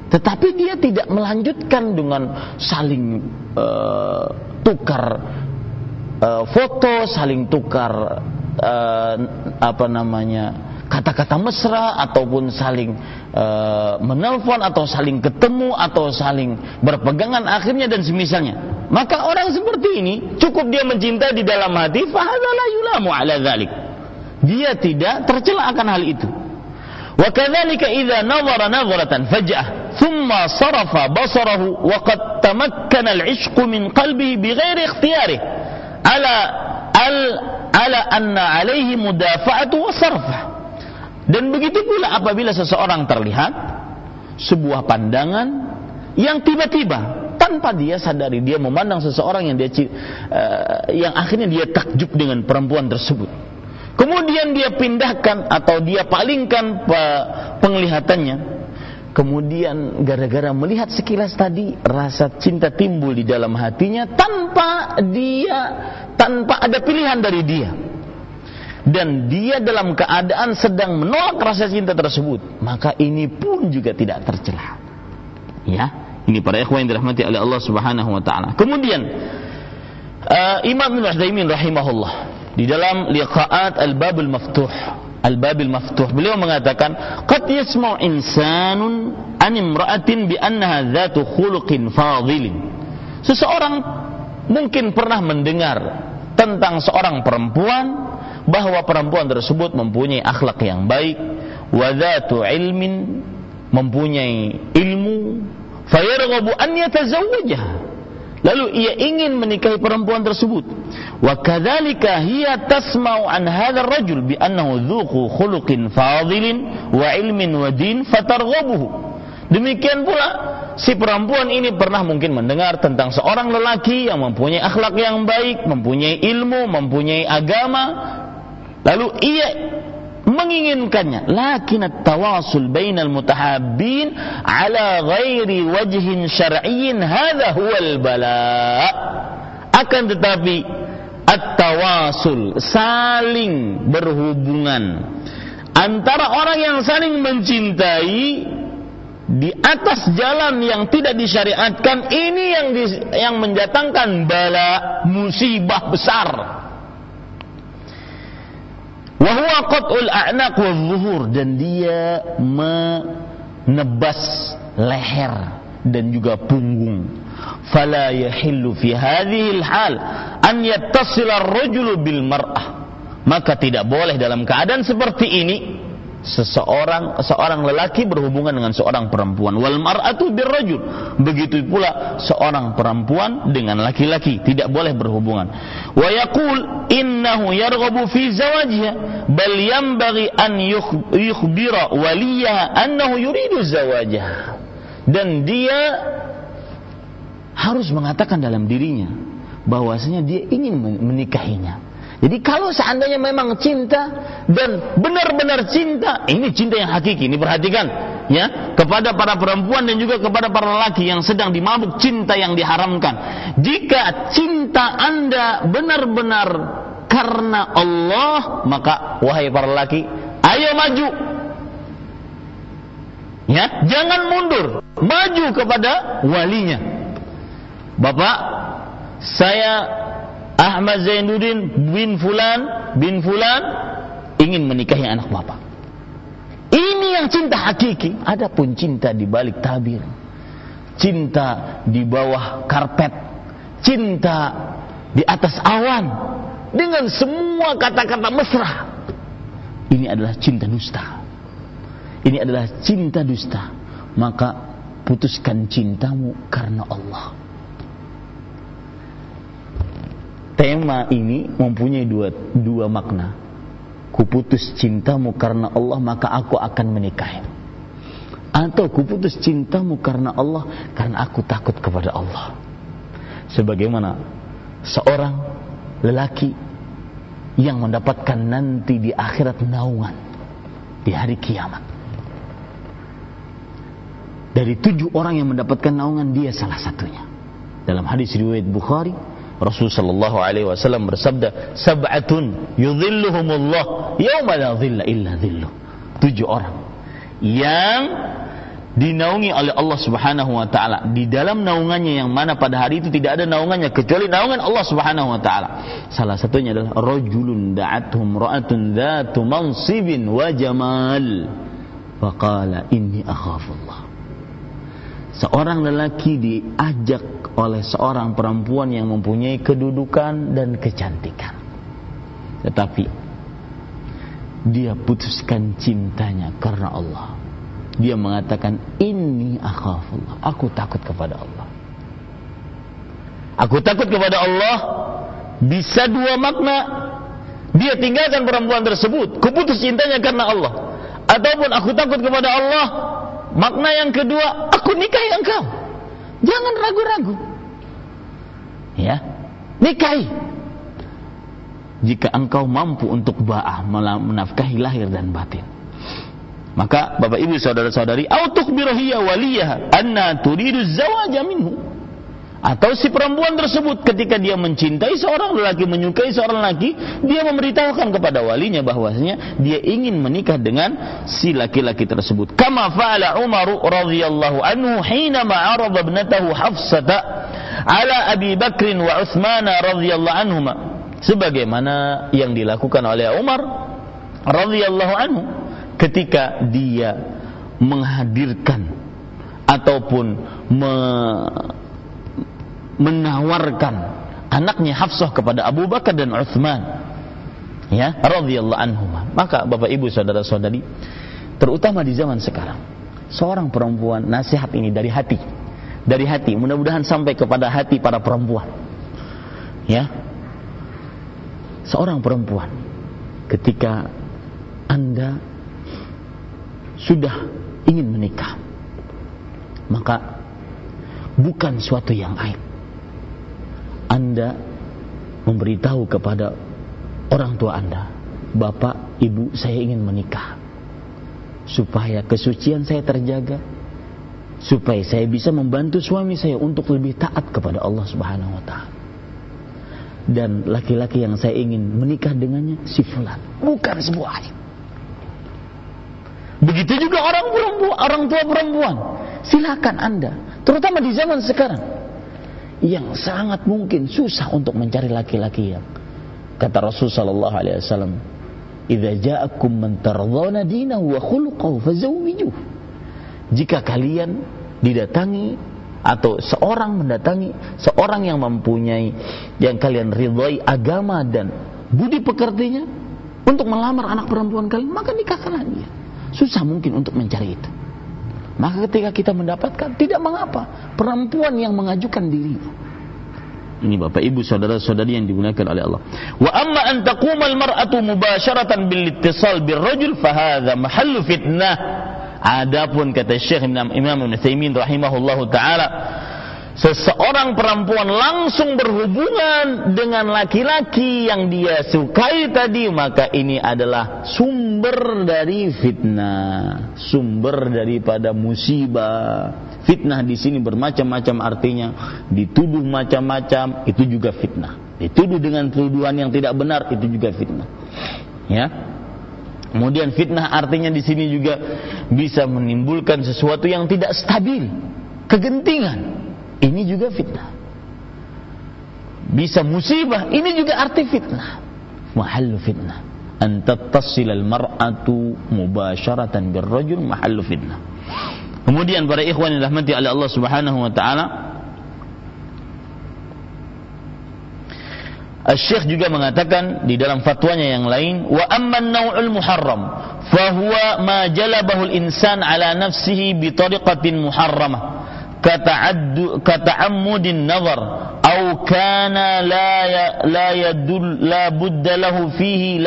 A: Tetapi dia tidak melanjutkan dengan saling uh, tukar uh, foto, saling tukar uh, apa namanya kata-kata mesra ataupun saling uh, menelpon atau saling ketemu atau saling berpegangan akhirnya dan semisalnya. Maka orang seperti ini cukup dia mencintai di dalam hati fahadala yulamu ala dhalik. Dia tidak tercela akan hal itu. Wa idza nazara nazaratan faj'ah thumma sarafa basarahu wa qad tamakkana al-'ishqu min qalbihi bighairi ikhtiyarihi ala al ala anna alaihi mudafa'atu wa sarfah. Dan begitu pula apabila seseorang terlihat sebuah pandangan yang tiba-tiba tanpa dia sadari dia memandang seseorang yang dia uh, yang akhirnya dia takjub dengan perempuan tersebut. Kemudian dia pindahkan atau dia palingkan penglihatannya kemudian gara-gara melihat sekilas tadi rasa cinta timbul di dalam hatinya tanpa dia tanpa ada pilihan dari dia dan dia dalam keadaan sedang menolak rasa cinta tersebut maka ini pun juga tidak tercela ya ini para ikhwan yang dirahmati oleh Allah Subhanahu wa taala kemudian uh, Imam Ibnu Utsaimin rahimahullah di dalam liqaat al-babul maftuh Al-Babil Maftuh. Beliau mengatakan, "Qad yasma'u insanun an imra'atin bi annaha dzatu khuluqin fadilin." Seseorang mungkin pernah mendengar tentang seorang perempuan bahwa perempuan tersebut mempunyai akhlak yang baik, wa dhatu ilmin mempunyai ilmu fayarghabu an yatazawwajaha. Lalu ia ingin menikahi perempuan tersebut. Wa kadzalika hiya tasma'u an hadzal rajul bi annahu dzuqu khuluqin fadilin wa ilmin wa din fatarghabuhu. Demikian pula si perempuan ini pernah mungkin mendengar tentang seorang lelaki yang mempunyai akhlak yang baik mempunyai ilmu mempunyai agama lalu ia menginginkannya. Lakin at-tawasul bainal mutahabbin ala ghairi wajhin syar'iyyin hadha huwal bala. Akan tetapi at-tawasul saling berhubungan. Antara orang yang saling mencintai di atas jalan yang tidak disyariatkan ini yang di, yang mendatangkan bala musibah besar Wahwa qat'ul a'naq wa zuhur dan dia menebas leher dan juga punggung. Fala yahillu fi hadhihi hal an yattasila ar-rajulu bil mar'ah. Maka tidak boleh dalam keadaan seperti ini seseorang seorang lelaki berhubungan dengan seorang perempuan. Wal mar'atu birrajul. Begitu pula seorang perempuan dengan laki-laki. Tidak boleh berhubungan. Wa yaqul innahu yarghabu fi zawajiha. Bal yanbaghi an yukhbira waliyaha annahu yuridu zawajaha. Dan dia harus mengatakan dalam dirinya bahwasanya dia ingin menikahinya jadi kalau seandainya memang cinta dan benar-benar cinta, ini cinta yang hakiki. Ini perhatikan ya kepada para perempuan dan juga kepada para lelaki yang sedang dimabuk cinta yang diharamkan. Jika cinta Anda benar-benar karena Allah, maka wahai para lelaki, ayo maju. Ya, jangan mundur, maju kepada walinya. Bapak, saya Ahmad Zainuddin bin Fulan bin Fulan ingin menikahi anak bapak. Ini yang cinta hakiki. Adapun cinta di balik tabir, cinta di bawah karpet, cinta di atas awan dengan semua kata-kata mesra. Ini adalah cinta dusta. Ini adalah cinta dusta. Maka putuskan cintamu karena Allah. Tema ini mempunyai dua, dua makna. Kuputus cintamu karena Allah maka aku akan menikahi. Atau kuputus cintamu karena Allah karena aku takut kepada Allah. Sebagaimana seorang lelaki yang mendapatkan nanti di akhirat naungan di hari kiamat. Dari tujuh orang yang mendapatkan naungan dia salah satunya. Dalam hadis riwayat Bukhari, Rasul sallallahu alaihi wasallam bersabda, "Sab'atun yudhilluhumullah yauma la dhilla illa dhilluh." Tujuh orang yang dinaungi oleh Allah Subhanahu wa taala di dalam naungannya yang mana pada hari itu tidak ada naungannya kecuali naungan Allah Subhanahu wa taala. Salah satunya adalah rajulun da'atuhum ra'atun dzatu mansibin wa jamal. Faqala inni akhafullah. Seorang lelaki diajak oleh seorang perempuan yang mempunyai kedudukan dan kecantikan. Tetapi dia putuskan cintanya karena Allah. Dia mengatakan ini akhafullah. Aku takut kepada Allah. Aku takut kepada Allah bisa dua makna. Dia tinggalkan perempuan tersebut. Kuputus cintanya karena Allah. Ataupun aku takut kepada Allah. Makna yang kedua, aku nikahi engkau. Jangan ragu-ragu ya. Nikahi jika engkau mampu untuk ba'ah menafkahi lahir dan batin. Maka Bapak Ibu saudara-saudari autuk birahiyya waliyah anna turidu zawaja minhu. Atau si perempuan tersebut ketika dia mencintai seorang lelaki menyukai seorang lelaki dia memberitahukan kepada walinya bahwasanya dia ingin menikah dengan si laki-laki tersebut. Kama fa'ala Umar radhiyallahu anhu hina ma'arada ibnatahu Hafsata ala Abi Bakrin wa Utsman radhiyallahu anhuma sebagaimana yang dilakukan oleh Umar radhiyallahu anhu ketika dia menghadirkan ataupun me menawarkan anaknya Hafsah kepada Abu Bakar dan Uthman ya radhiyallahu anhum maka Bapak Ibu saudara-saudari terutama di zaman sekarang. Seorang perempuan nasihat ini dari hati. Dari hati, mudah-mudahan sampai kepada hati para perempuan. Ya. Seorang perempuan ketika Anda sudah ingin menikah, maka bukan suatu yang aib. Anda memberitahu kepada orang tua Anda, Bapak, Ibu, saya ingin menikah supaya kesucian saya terjaga supaya saya bisa membantu suami saya untuk lebih taat kepada Allah Subhanahu wa taala. Dan laki-laki yang saya ingin menikah dengannya si fulan, bukan sebuah aib. Begitu juga orang perempuan, orang tua perempuan. Silakan Anda, terutama di zaman sekarang yang sangat mungkin susah untuk mencari laki-laki yang kata Rasul sallallahu alaihi wasallam idza ja'akum man tardawna dinahu wa khuluquhu fazawwijuh jika kalian didatangi atau seorang mendatangi seorang yang mempunyai yang kalian ridhai agama dan budi pekertinya untuk melamar anak perempuan kalian maka nikahkanlah dia susah mungkin untuk mencari itu maka ketika kita mendapatkan tidak mengapa perempuan yang mengajukan diri ini Bapak Ibu saudara-saudari yang digunakan oleh Allah. Wa amma an taquma al-mar'atu mubasharatan bil ittisal bir rajul fa hadha mahallu fitnah. Adapun kata Syekh Imam Imam Ibn Taimin rahimahullahu taala seseorang perempuan langsung berhubungan dengan laki-laki yang dia sukai tadi maka ini adalah sumber dari fitnah sumber daripada musibah. Fitnah di sini bermacam-macam artinya dituduh macam-macam itu juga fitnah. Dituduh dengan tuduhan yang tidak benar itu juga fitnah. Ya kemudian fitnah artinya di sini juga bisa menimbulkan sesuatu yang tidak stabil kegentingan ini juga fitnah. Bisa musibah, ini juga arti fitnah. Mahallu fitnah. An tattasil al-mar'atu mubasharatan birrajul mahallu fitnah. Kemudian para ikhwan yang rahmati oleh Allah Subhanahu wa taala Syekh juga mengatakan di dalam fatwanya yang lain wa amman naw'ul muharram fahuwa ma jalabahu al-insan ala nafsihi bi tariqatin muharramah كتعمد النظر أو كان لا لا يدل لا بد له فيه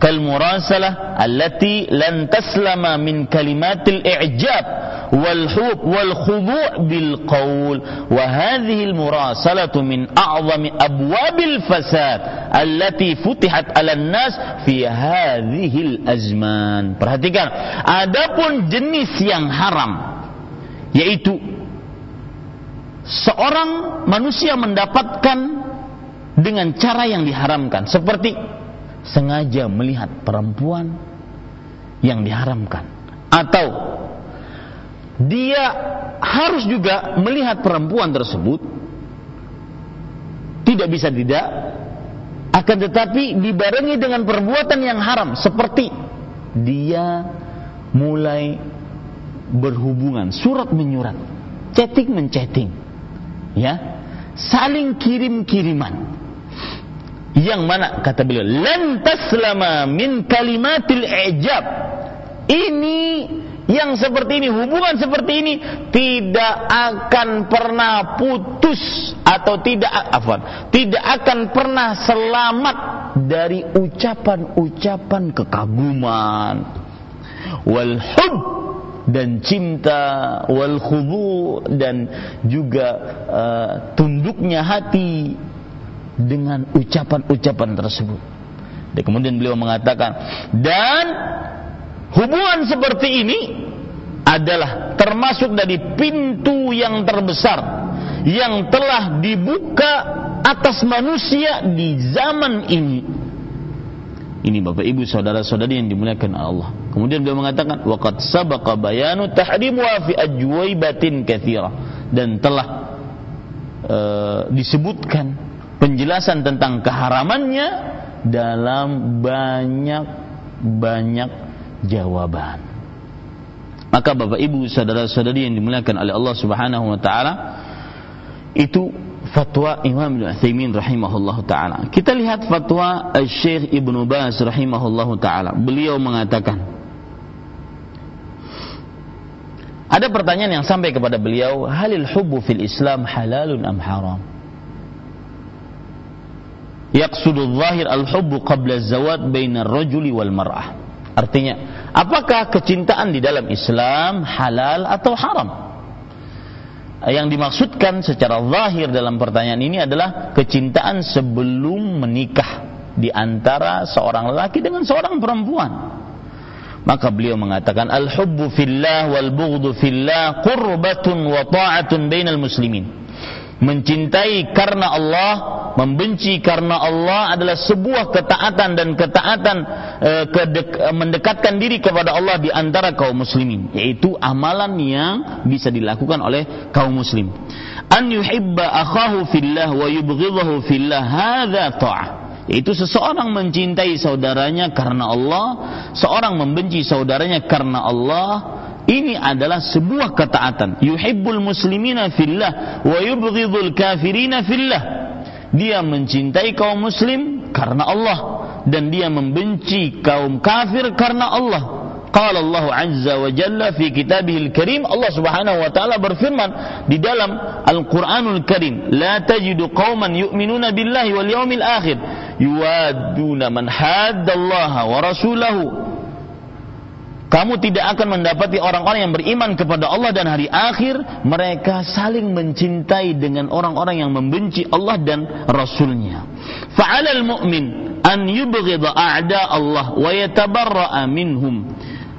A: كالمراسلة التي لن تسلم من كلمات والخضوع بالقول وهذه المراسلة من أعظم أبواب الفساد التي على الناس في هذه الأزمان. perhatikan adapun jenis yang haram yaitu seorang manusia mendapatkan dengan cara yang diharamkan seperti sengaja melihat perempuan yang diharamkan. Atau dia harus juga melihat perempuan tersebut. Tidak bisa tidak akan tetapi dibarengi dengan perbuatan yang haram seperti dia mulai berhubungan surat menyurat chatting menchatting ya saling kirim-kiriman yang mana? Kata beliau lan taslama min kalimatil ijab. Ini yang seperti ini, hubungan seperti ini tidak akan pernah putus atau tidak tidak akan pernah selamat dari ucapan-ucapan kekaguman wal hub dan cinta wal khudu dan juga uh, tunduknya hati dengan ucapan-ucapan tersebut. Dan kemudian beliau mengatakan dan Hubungan seperti ini adalah termasuk dari pintu yang terbesar yang telah dibuka atas manusia di zaman ini. Ini Bapak Ibu saudara-saudari yang dimuliakan Allah. Kemudian beliau mengatakan waqad sabaqa bayanu tahrimuha fi ajwaibatin katsira dan telah uh, disebutkan penjelasan tentang keharamannya dalam banyak banyak jawaban. Maka Bapak Ibu saudara-saudari yang dimuliakan oleh Allah Subhanahu wa taala itu fatwa Imam Ibn Utsaimin rahimahullah taala. Kita lihat fatwa Syekh Ibnu Baz rahimahullah taala. Beliau mengatakan Ada pertanyaan yang sampai kepada beliau, halil hubbu fil Islam halalun am haram? Yaqsudu zahir al-hubbu qabla zawad bainar rajuli wal mar'ah. Artinya, apakah kecintaan di dalam Islam halal atau haram? Yang dimaksudkan secara zahir dalam pertanyaan ini adalah kecintaan sebelum menikah di antara seorang lelaki dengan seorang perempuan. Maka beliau mengatakan al-hubbu fillah wal bughdu fillah qurbatun wa ta'atun bainal muslimin. Mencintai karena Allah, membenci karena Allah adalah sebuah ketaatan dan ketaatan e, kedek, mendekatkan diri kepada Allah di antara kaum muslimin, yaitu amalan yang bisa dilakukan oleh kaum muslim. An yuhibba akhahu fillah wa yubghidhahu fillah hadza ta'ah itu seseorang mencintai saudaranya karena Allah, seorang membenci saudaranya karena Allah. Ini adalah sebuah ketaatan. Yuhibbul muslimina fillah wa yubghidul kafirina fillah. Dia mencintai kaum muslim karena Allah dan dia membenci kaum kafir karena Allah. Qala Allah Azza wa Jalla fi kitabihil karim Allah Subhanahu wa taala berfirman di dalam Al-Qur'anul Karim, "La tajidu qauman yu'minuna billahi wal yawmil akhir yuwaduna man haddallaha wa rasulahu." Kamu tidak akan mendapati orang-orang yang beriman kepada Allah dan hari akhir mereka saling mencintai dengan orang-orang yang membenci Allah dan Rasulnya. Fa'alal mu'min an yubghida a'da Allah wa yatabarra'a minhum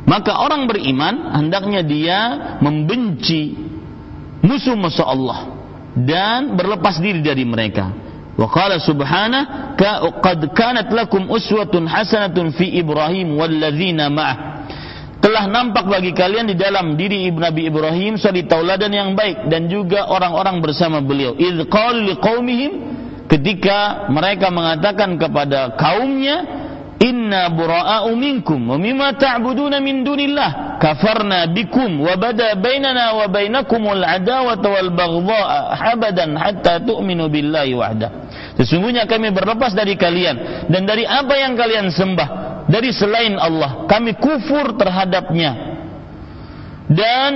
A: maka orang beriman hendaknya dia membenci musuh-musuh Allah dan berlepas diri dari mereka. Wa qala subhanahu qad kanat lakum uswatun hasanatun fi Ibrahim walladzina ma'ah. Telah nampak bagi kalian di dalam diri Ibnu Nabi Ibrahim suri tauladan yang baik dan juga orang-orang bersama beliau. Qalu liqaumihim ketika mereka mengatakan kepada kaumnya inna bura'a'u minkum wa mimma ta'buduna min dunillah kafarna bikum wa bada bainana wa bainakumul adawata wal baghdha'a habadan hatta tu'minu billahi wahda sesungguhnya kami berlepas dari kalian dan dari apa yang kalian sembah dari selain Allah kami kufur terhadapnya. Dan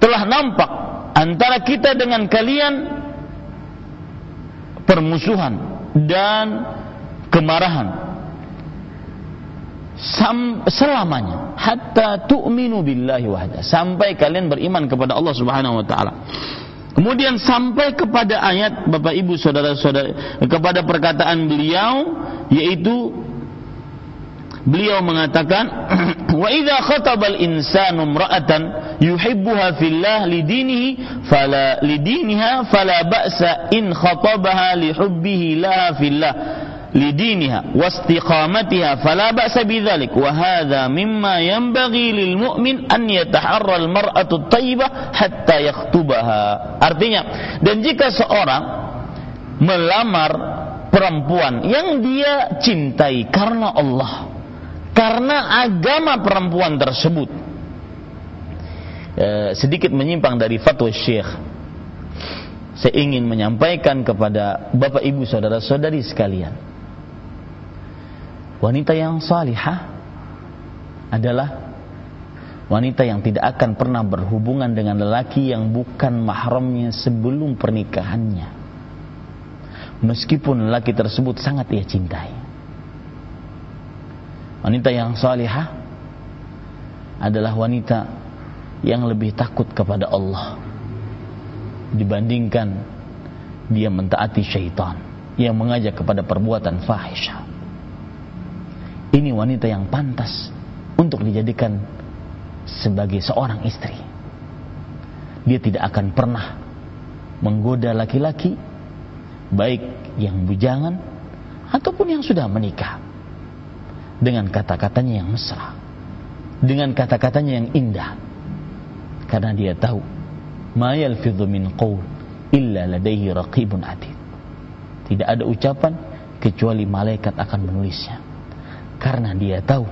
A: telah nampak antara kita dengan kalian permusuhan dan kemarahan. Sam, selamanya. Hatta tu'minu billahi wahda. Sampai kalian beriman kepada Allah Subhanahu wa taala. Kemudian sampai kepada ayat Bapak Ibu saudara-saudara kepada perkataan beliau yaitu beliau mengatakan wa idza khatabal insanu imra'atan yuhibbuha fillah lidinihi fala lidiniha fala ba'sa in khatabaha li hubbihi laha fillah ba'sa bidzalik. Wa hadha mimma yanbaghi lil mu'min an yataharra al mar'atu thayyibah hatta yakhtubaha. Artinya dan jika seorang melamar perempuan yang dia cintai karena Allah karena agama perempuan tersebut eh, sedikit menyimpang dari fatwa syekh saya ingin menyampaikan kepada bapak ibu saudara saudari sekalian Wanita yang salihah adalah wanita yang tidak akan pernah berhubungan dengan lelaki yang bukan mahramnya sebelum pernikahannya. Meskipun lelaki tersebut sangat ia cintai. Wanita yang salihah adalah wanita yang lebih takut kepada Allah dibandingkan dia mentaati syaitan yang mengajak kepada perbuatan fahisyah ini wanita yang pantas untuk dijadikan sebagai seorang istri. Dia tidak akan pernah menggoda laki-laki, baik yang bujangan ataupun yang sudah menikah, dengan kata-katanya yang mesra, dengan kata-katanya yang indah, karena dia tahu, ma yalfidhu min qaul illa ladaihi raqibun atid. Tidak ada ucapan kecuali malaikat akan menulisnya. Karena dia tahu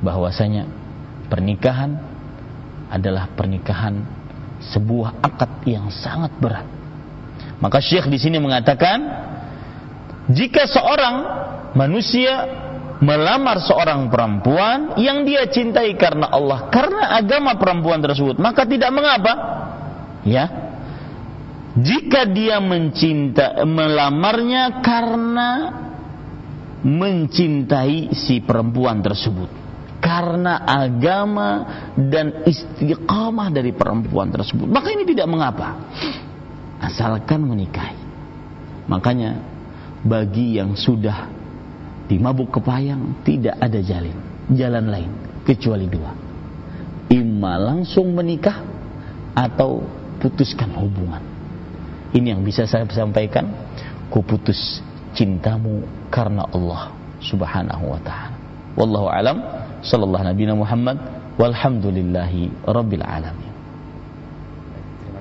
A: bahwasanya pernikahan adalah pernikahan sebuah akad yang sangat berat. Maka Syekh di sini mengatakan jika seorang manusia melamar seorang perempuan yang dia cintai karena Allah, karena agama perempuan tersebut, maka tidak mengapa. Ya. Jika dia mencinta melamarnya karena mencintai si perempuan tersebut karena agama dan istiqamah dari perempuan tersebut maka ini tidak mengapa asalkan menikahi makanya bagi yang sudah di mabuk kepayang tidak ada jalan jalan lain kecuali dua imma langsung menikah atau putuskan hubungan. Ini yang bisa saya sampaikan ku putus cintamu karena Allah subhanahu wa ta'ala. Wallahu alam. Sallallahu nabi Muhammad. Walhamdulillahi rabbil alamin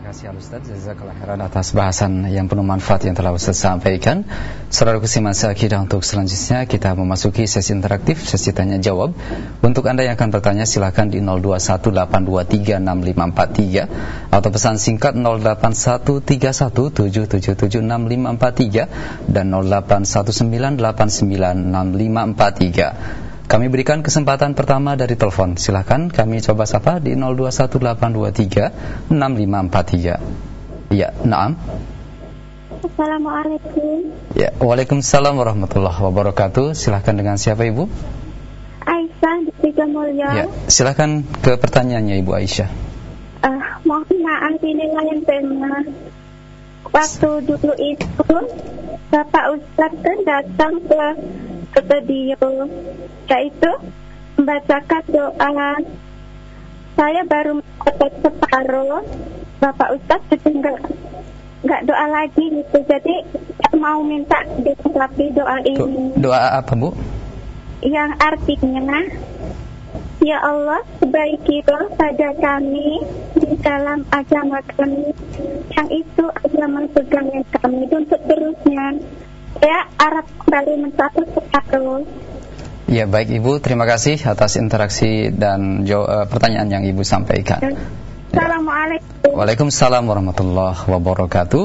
B: kasih Al-Ustaz Jazakallah khairan atas bahasan yang penuh manfaat yang telah Ustaz sampaikan. Saudara masa kita untuk selanjutnya. Kita memasuki sesi interaktif, sesi tanya jawab Untuk Anda yang akan bertanya silahkan di 0218236543 Atau pesan singkat 081317776543 Dan 0819896543 kami berikan kesempatan pertama dari telepon. Silahkan kami coba sapa di 0218236543. Ya, naam.
C: Assalamualaikum.
B: Ya, Waalaikumsalam warahmatullahi wabarakatuh. Silahkan dengan siapa Ibu?
C: Aisyah di Tiga Mulya.
B: Ya, silahkan ke pertanyaannya Ibu Aisyah.
C: Uh, mohon maaf ini lain tema. Waktu dulu itu Bapak Ustadz kan datang ke studio yaitu membacakan doa. Saya baru dapat separuh. Bapak Ustadz jadi enggak enggak doa lagi gitu. Jadi mau minta dilengkapi doa ini.
B: doa apa Bu?
C: yang artinya Ya Allah, sebaikilah pada kami di dalam agama kami, yang itu agama pegangan kami, dan seterusnya. Ya, Arab kembali mencapai separuh.
B: Ya baik Ibu, terima kasih atas interaksi dan uh, pertanyaan yang Ibu sampaikan.
C: Assalamualaikum.
B: Waalaikumsalam warahmatullahi wabarakatuh.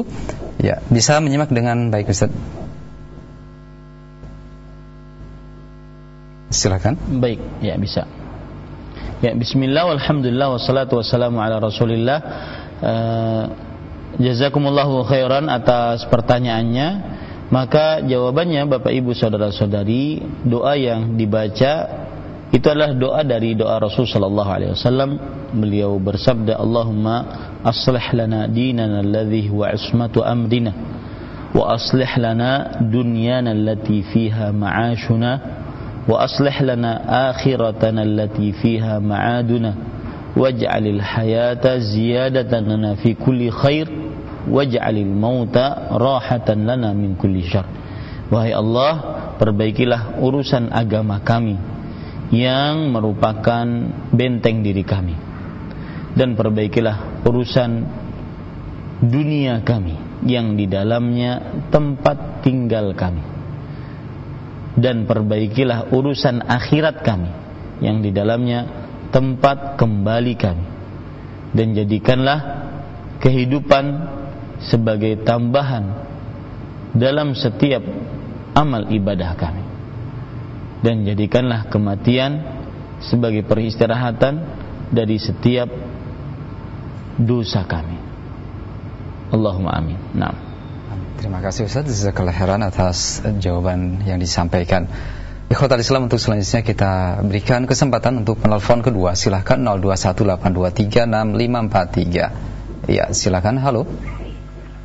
B: Ya, bisa menyimak dengan baik Ustaz. Silakan.
A: Baik, ya bisa. Ya, bismillah walhamdulillah wassalatu wassalamu ala Rasulillah. Uh, jazakumullahu khairan atas pertanyaannya. Maka jawabannya Bapak Ibu saudara-saudari, doa yang dibaca itu adalah doa dari doa Rasul sallallahu alaihi wasallam. Beliau bersabda, "Allahumma aslih lana dinana alladhi huwa ismatu amrina wa aslih lana dunyana allati fiha ma'ashuna wa aslih lana akhiratana allati fiha ma'aduna waj'alil hayata ziyadatan lana fi kulli khair." Waj'alil mauta rahatan lana min kulli syarr. Wahai Allah, perbaikilah urusan agama kami yang merupakan benteng diri kami. Dan perbaikilah urusan dunia kami yang di dalamnya tempat tinggal kami. Dan perbaikilah urusan akhirat kami yang di dalamnya tempat kembali kami. Dan jadikanlah kehidupan sebagai tambahan dalam setiap amal ibadah kami. Dan jadikanlah kematian sebagai peristirahatan dari setiap dosa kami. Allahumma amin. Nah.
B: Terima kasih Ustaz. Jazakallah heran atas jawaban yang disampaikan. Ikhwatal Islam untuk selanjutnya kita berikan kesempatan untuk penelpon kedua. Silahkan 0218236543. Ya silakan. Halo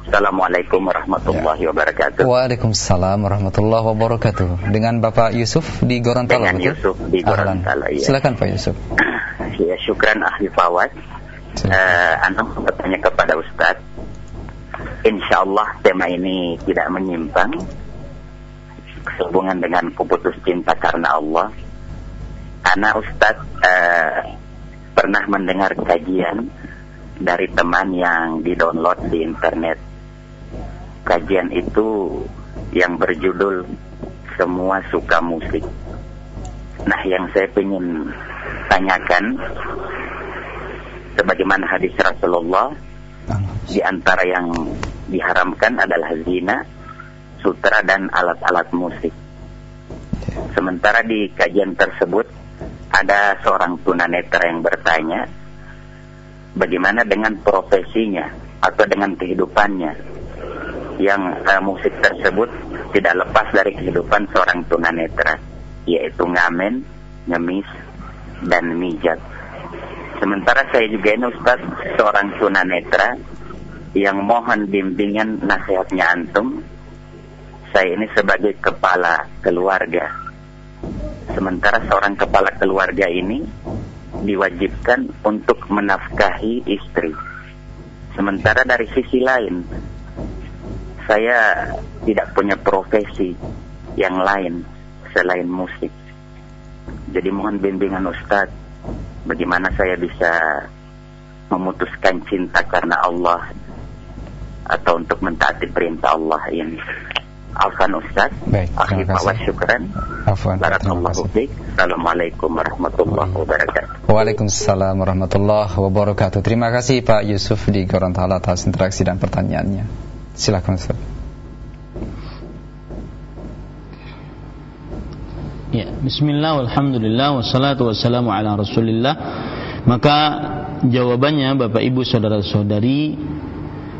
D: Assalamualaikum warahmatullahi ya. wabarakatuh.
B: Waalaikumsalam warahmatullahi wabarakatuh. Dengan Bapak Yusuf di Gorontalo.
D: Dengan Yusuf di Gorontalo.
B: Ya. Silakan Pak Yusuf.
D: ya, syukran ahli fawaz. Uh, Anda bertanya kepada Ustadz. Insya Allah tema ini tidak menyimpang sehubungan dengan putus cinta karena Allah. Karena Ustadz uh, pernah mendengar kajian dari teman yang di-download di internet kajian itu yang berjudul Semua Suka Musik. Nah, yang saya ingin tanyakan, sebagaimana hadis Rasulullah, di antara yang diharamkan adalah zina, sutra dan alat-alat musik. Sementara di kajian tersebut ada seorang tunanetra yang bertanya, bagaimana dengan profesinya atau dengan kehidupannya yang uh, musik tersebut tidak lepas dari kehidupan seorang tunanetra, yaitu ngamen, ngemis, dan mijat. Sementara saya juga ini Ustaz seorang tunanetra yang mohon bimbingan nasihatnya antum. Saya ini sebagai kepala keluarga. Sementara seorang kepala keluarga ini diwajibkan untuk menafkahi istri. Sementara dari sisi lain, saya tidak punya profesi yang lain selain musik. Jadi mohon bimbingan Ustadz bagaimana saya bisa memutuskan cinta karena Allah atau untuk mentaati perintah Allah ini. Afan Ustaz.
B: Baik, terima kasih.
D: syukran.
B: Afwan, terima
D: Barakallahu fiik. Assalamualaikum warahmatullahi wabarakatuh.
B: Waalaikumsalam warahmatullahi wabarakatuh. Terima kasih Pak Yusuf di Gorontalo atas interaksi dan pertanyaannya. Silakan Ustaz.
A: Ya, bismillah walhamdulillah wassalatu wassalamu ala Rasulillah. Maka jawabannya Bapak Ibu saudara-saudari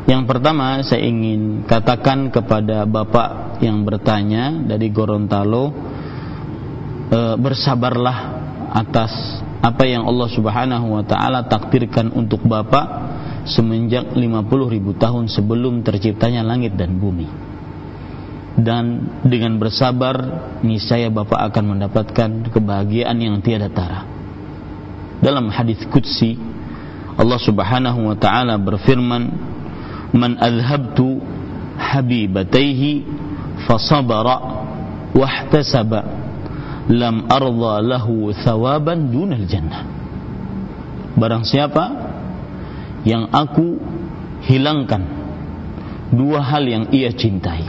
A: yang pertama saya ingin katakan kepada Bapak yang bertanya dari Gorontalo e, bersabarlah atas apa yang Allah Subhanahu wa taala takdirkan untuk Bapak semenjak 50 ribu tahun sebelum terciptanya langit dan bumi dan dengan bersabar niscaya Bapak akan mendapatkan kebahagiaan yang tiada tara. Dalam hadis qudsi Allah Subhanahu wa taala berfirman, "Man adhabtu habibataihi fasabara wahtasaba lam arda lahu thawaban dunal jannah." Barang siapa yang aku hilangkan dua hal yang ia cintai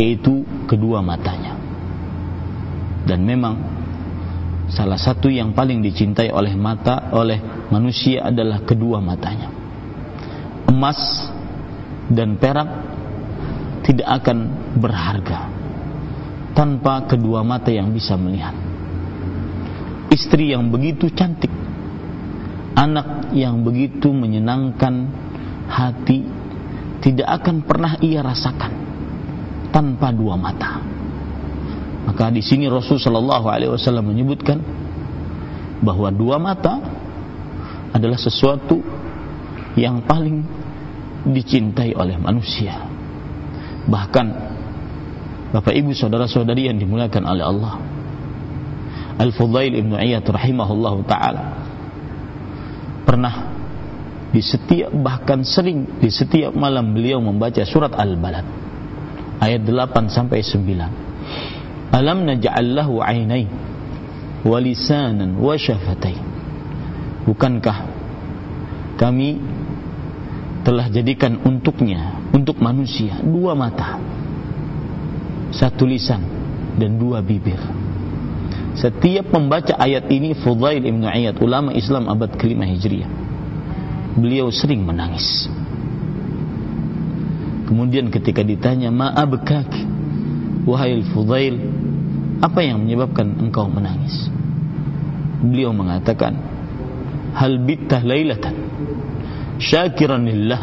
A: yaitu kedua matanya. Dan memang salah satu yang paling dicintai oleh mata oleh manusia adalah kedua matanya. Emas dan perak tidak akan berharga tanpa kedua mata yang bisa melihat. Istri yang begitu cantik, anak yang begitu menyenangkan hati tidak akan pernah ia rasakan tanpa dua mata. Maka di sini Rasul Shallallahu Alaihi Wasallam menyebutkan bahwa dua mata adalah sesuatu yang paling dicintai oleh manusia. Bahkan Bapak Ibu saudara-saudari yang dimuliakan oleh Allah. Al-Fudail Ibnu Iyad rahimahullah taala pernah di setiap bahkan sering di setiap malam beliau membaca surat Al-Balad ayat 8 sampai 9. Alam naj'al lahu 'ainai wa lisanan wa syafatai. Bukankah kami telah jadikan untuknya untuk manusia dua mata, satu lisan dan dua bibir. Setiap membaca ayat ini Fudail Ibn Iyad ulama Islam abad kelima Hijriah. Beliau sering menangis. Kemudian ketika ditanya ma'abkak wahai Fudail apa yang menyebabkan engkau menangis? Beliau mengatakan hal bittah lailatan syakiran lillah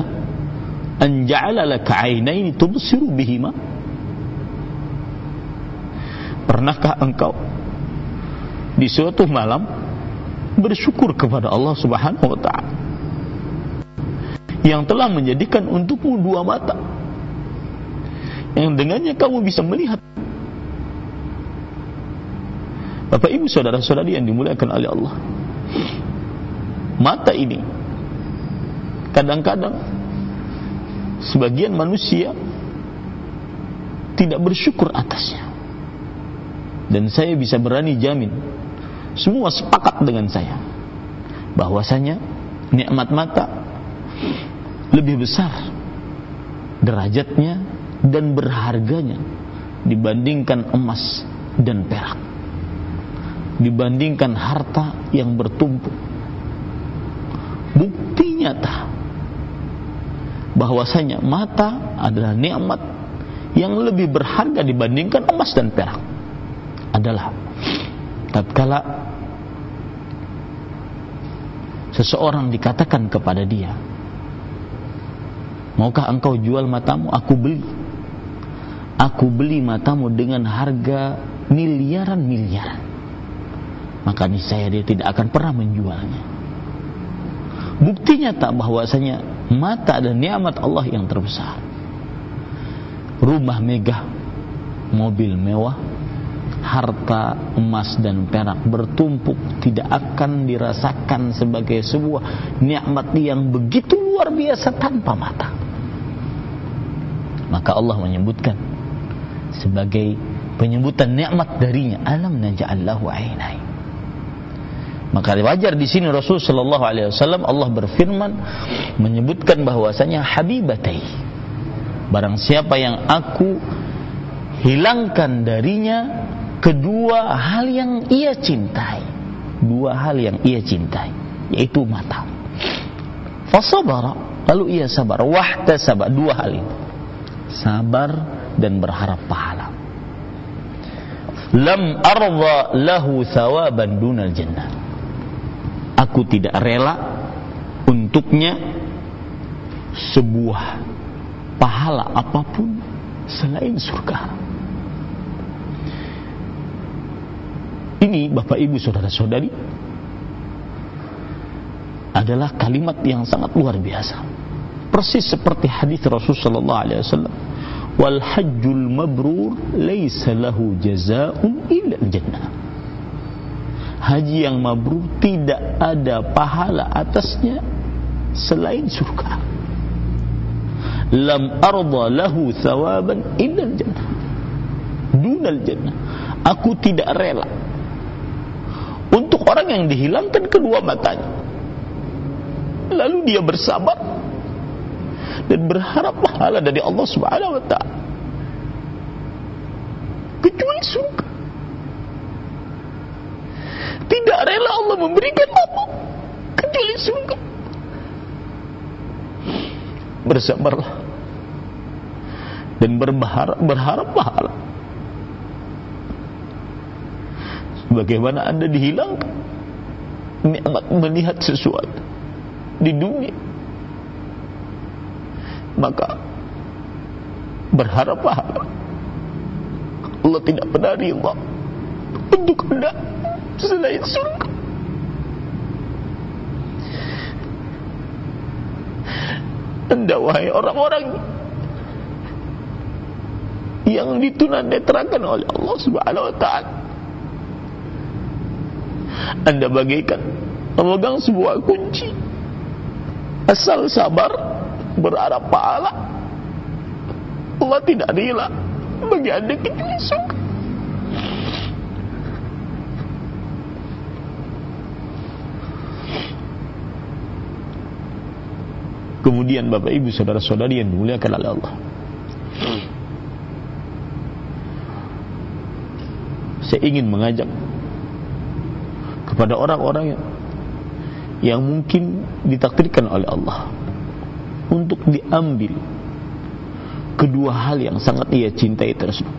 A: an ja'ala laka 'ainain tubsiru bihima. Pernahkah engkau di suatu malam bersyukur kepada Allah Subhanahu wa taala. Yang telah menjadikan untukmu dua mata. Yang dengannya kamu bisa melihat. Bapak Ibu saudara-saudari yang dimuliakan oleh Allah. Mata ini kadang-kadang sebagian manusia tidak bersyukur atasnya. Dan saya bisa berani jamin semua sepakat dengan saya. Bahwasanya nikmat mata lebih besar derajatnya dan berharganya dibandingkan emas dan perak. Dibandingkan harta yang bertumpuk. Bukti nyata bahwasanya mata adalah nikmat yang lebih berharga dibandingkan emas dan perak. Adalah tatkala seseorang dikatakan kepada dia maukah engkau jual matamu? Aku beli. Aku beli matamu dengan harga miliaran miliaran maka niscaya dia tidak akan pernah menjualnya. Bukti nyata bahwasanya mata dan nikmat Allah yang terbesar. Rumah megah mobil mewah harta emas dan perak bertumpuk tidak akan dirasakan sebagai sebuah nikmat yang begitu luar biasa tanpa mata. Maka Allah menyebutkan sebagai penyebutan nikmat darinya alam naj'allahu ainai maka wajar di sini Rasul Shallallahu Alaihi Wasallam Allah berfirman menyebutkan bahwasanya habibatai. Barang siapa yang aku hilangkan darinya kedua hal yang ia cintai dua hal yang ia cintai yaitu mata fasabara lalu ia sabar wahtasaba dua hal itu sabar dan berharap pahala. Lam arda lahu thawaban dunal jannah. Aku tidak rela untuknya sebuah pahala apa pun selain surga. Ini Bapak Ibu Saudara-saudari adalah kalimat yang sangat luar biasa. Persis seperti hadis Rasulullah sallallahu alaihi wasallam wal hajjul mabrur laisa lahu jazaa'un illa jannah haji yang mabrur tidak ada pahala atasnya selain surga. Lam arda lahu thawaban illa jannah dunal jannah. Aku tidak rela untuk orang yang dihilangkan kedua matanya lalu dia bersabar dan berharap pahala dari Allah Subhanahu wa taala. Kecuali surga. Tidak rela Allah memberikan apa kecuali surga. Bersabarlah dan berharap berharap pahala. Bagaimana Anda dihilangkan? Nikmat melihat sesuatu di dunia. Maka berharap pahala. Allah tidak pernah rida untuk anda selain surga. Anda wahai orang-orang yang ditunanetrakan oleh Allah subhanahu wa ta'ala anda bagaikan memegang sebuah kunci. Asal sabar berharap pahala. Allah tidak rela bagi anda surga Kemudian Bapak Ibu saudara-saudari yang dimuliakan oleh Allah. Saya ingin mengajak kepada orang-orang yang, yang mungkin ditakdirkan oleh Allah untuk diambil kedua hal yang sangat ia cintai tersebut.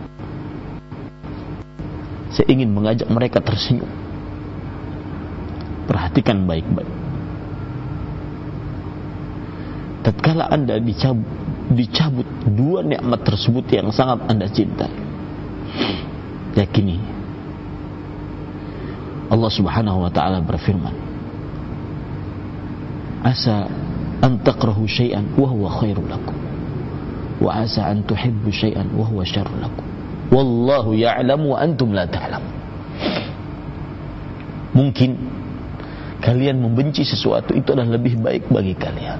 A: Saya ingin mengajak mereka tersenyum. Perhatikan baik-baik. Tatkala Anda dicabut, dicabut dua nikmat tersebut yang sangat Anda cintai. Yakini Allah Subhanahu wa taala berfirman, "Asa an takrahu syai'an wa huwa khairul lakum. Wa asa an tuhibbu syai'an wa huwa syarrul lakum. Wallahu ya'lamu wa antum la ta'lam mungkin kalian membenci sesuatu itu adalah lebih baik bagi kalian.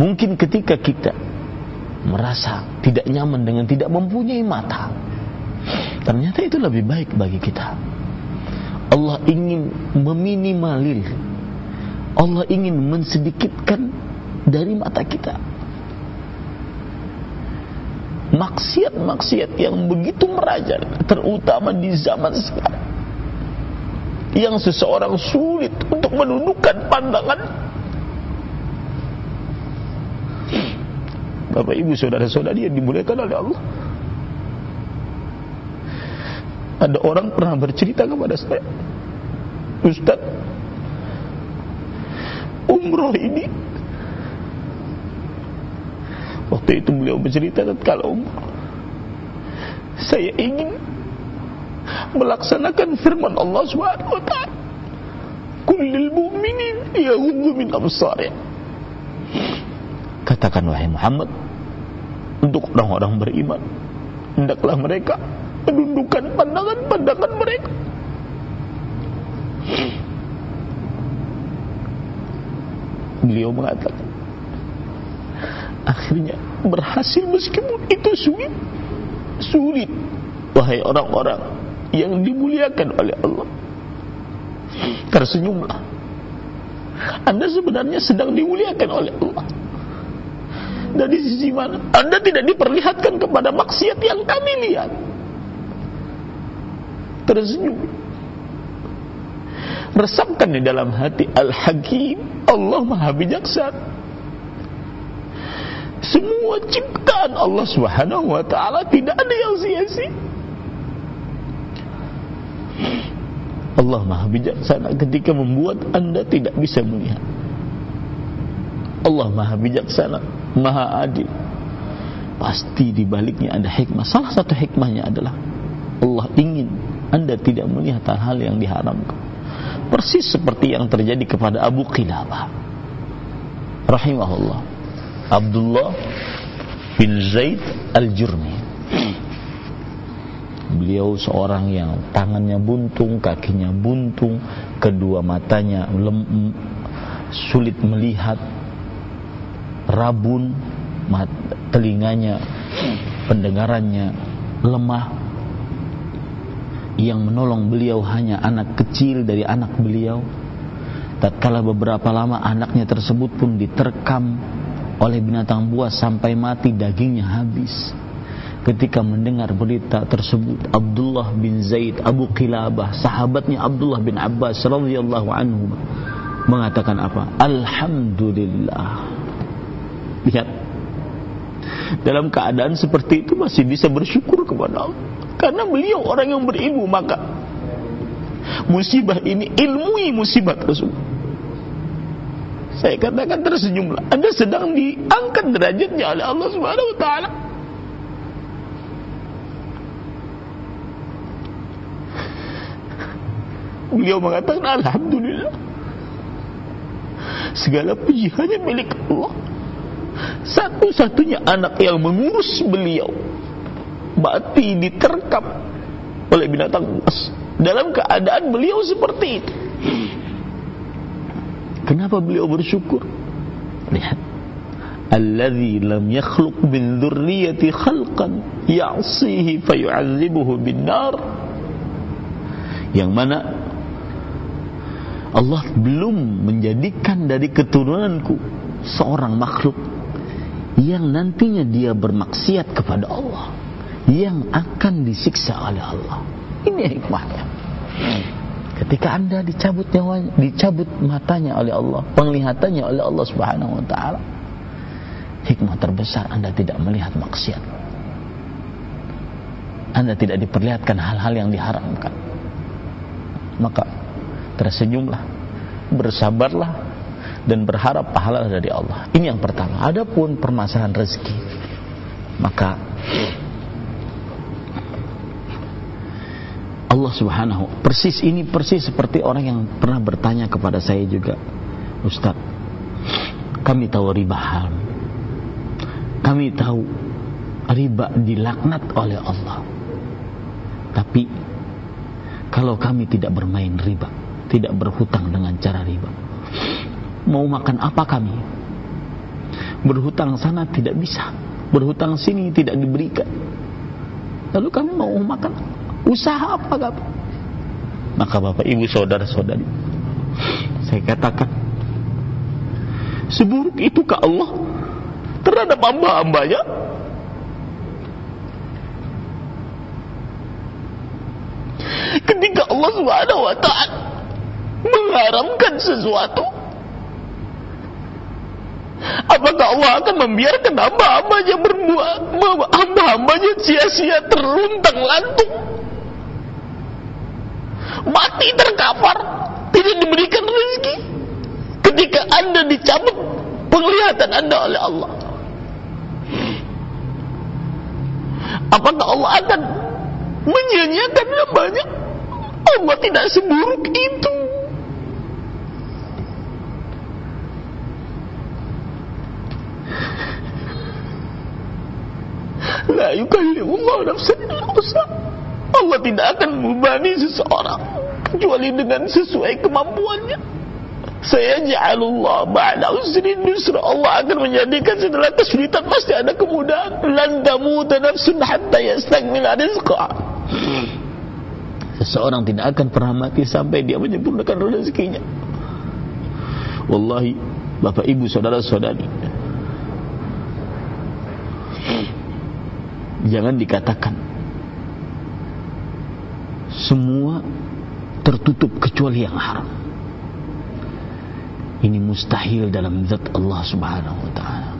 A: Mungkin ketika kita merasa tidak nyaman dengan tidak mempunyai mata ternyata itu lebih baik bagi kita. Allah ingin meminimalir Allah ingin mensedikitkan dari mata kita. Maksiat-maksiat yang begitu merajalela terutama di zaman sekarang yang seseorang sulit untuk menundukkan pandangan. Bapak Ibu saudara-saudari yang dimuliakan oleh Allah. Ada orang pernah bercerita kepada saya, Ustaz, umroh ini waktu itu beliau bercerita kalau umroh saya ingin melaksanakan firman Allah Subhanahu wa taala. Kullil mu'minin yaghuddu min absarihim katakan wahai Muhammad untuk orang-orang beriman hendaklah mereka menundukkan pandangan-pandangan mereka. Beliau mengatakan akhirnya berhasil meskipun itu sulit sulit wahai orang-orang yang dimuliakan oleh Allah. Tersenyumlah. Anda sebenarnya sedang dimuliakan oleh Allah. Dari sisi mana? Anda tidak diperlihatkan kepada maksiat yang kami lihat tersenyum. Resapkan di dalam hati Al-Hakim Allah Maha Bijaksana. Semua ciptaan Allah Subhanahu wa taala tidak ada yang sia-sia. Allah Maha Bijaksana ketika membuat Anda tidak bisa melihat. Allah Maha Bijaksana Maha Adil. Pasti di baliknya ada hikmah. Salah satu hikmahnya adalah Allah ingin Anda tidak melihat hal-hal yang diharamkan. Persis seperti yang terjadi kepada Abu Qilabah. Rahimahullah. Abdullah bin Zaid al-Jurmi. Beliau seorang yang tangannya buntung, kakinya buntung, kedua matanya lem, sulit melihat, rabun, mat, telinganya, pendengarannya lemah. Yang menolong beliau hanya anak kecil dari anak beliau. Tatkala beberapa lama anaknya tersebut pun diterkam oleh binatang buas sampai mati dagingnya habis. Ketika mendengar berita tersebut, Abdullah bin Zaid Abu Qilabah, sahabatnya Abdullah bin Abbas radhiyallahu anhu mengatakan apa? Alhamdulillah. Lihat. Dalam keadaan seperti itu masih bisa bersyukur kepada Allah. Karena beliau orang yang berilmu maka musibah ini ilmui musibah tersebut. Saya katakan tersenyumlah. Anda sedang diangkat derajatnya oleh Allah Subhanahu wa taala. Beliau mengatakan Alhamdulillah Segala puji hanya milik Allah Satu-satunya anak yang mengurus beliau Mati diterkam oleh binatang buas Dalam keadaan beliau seperti itu. Kenapa beliau bersyukur? Lihat. Alladhi lam yakhluq min dhurriyati khalqan Ya'sihi fayu'azibuhu bin nar Yang mana Allah belum menjadikan dari keturunanku seorang makhluk yang nantinya dia bermaksiat kepada Allah yang akan disiksa oleh Allah. Ini hikmahnya. Ketika Anda dicabut nyawanya, dicabut matanya oleh Allah, penglihatannya oleh Allah Subhanahu wa taala. Hikmah terbesar Anda tidak melihat maksiat. Anda tidak diperlihatkan hal-hal yang diharamkan. Maka tersenyumlah, bersabarlah dan berharap pahala dari Allah. Ini yang pertama. Adapun permasalahan rezeki, maka Allah Subhanahu persis ini persis seperti orang yang pernah bertanya kepada saya juga, Ustaz, kami tahu riba haram. Kami tahu riba dilaknat oleh Allah. Tapi kalau kami tidak bermain riba, tidak berhutang dengan cara riba. Mau makan apa kami? Berhutang sana tidak bisa, berhutang sini tidak diberikan. Lalu kami mau makan usaha apa kami? Maka Bapak Ibu saudara-saudari, saya katakan seburuk itu ke Allah terhadap hamba-hambanya ketika Allah Subhanahu wa taala mengharamkan sesuatu Apakah Allah akan membiarkan hamba-hambanya berbuat hamba-hambanya sia-sia terluntang lantung mati terkapar. Tidak diberikan rezeki. Ketika anda dicabut penglihatan anda oleh Allah. Apakah Allah akan menyia-nyiakan hambanya? Allah tidak seburuk itu. La yukallifullahu nafsan illa Allah tidak akan membebani seseorang kecuali dengan sesuai kemampuannya. Saya ja'alullah ba'da usrin nusra. Allah akan menjadikan setelah kesulitan pasti ada kemudahan. Lan tamuta nafsun hatta yastakmila rizqa. Seseorang tidak akan pernah mati sampai dia menyempurnakan rezekinya. Wallahi, Bapak Ibu saudara-saudari. Jangan dikatakan semua tertutup kecuali yang haram. Ini mustahil dalam zat Allah Subhanahu wa taala.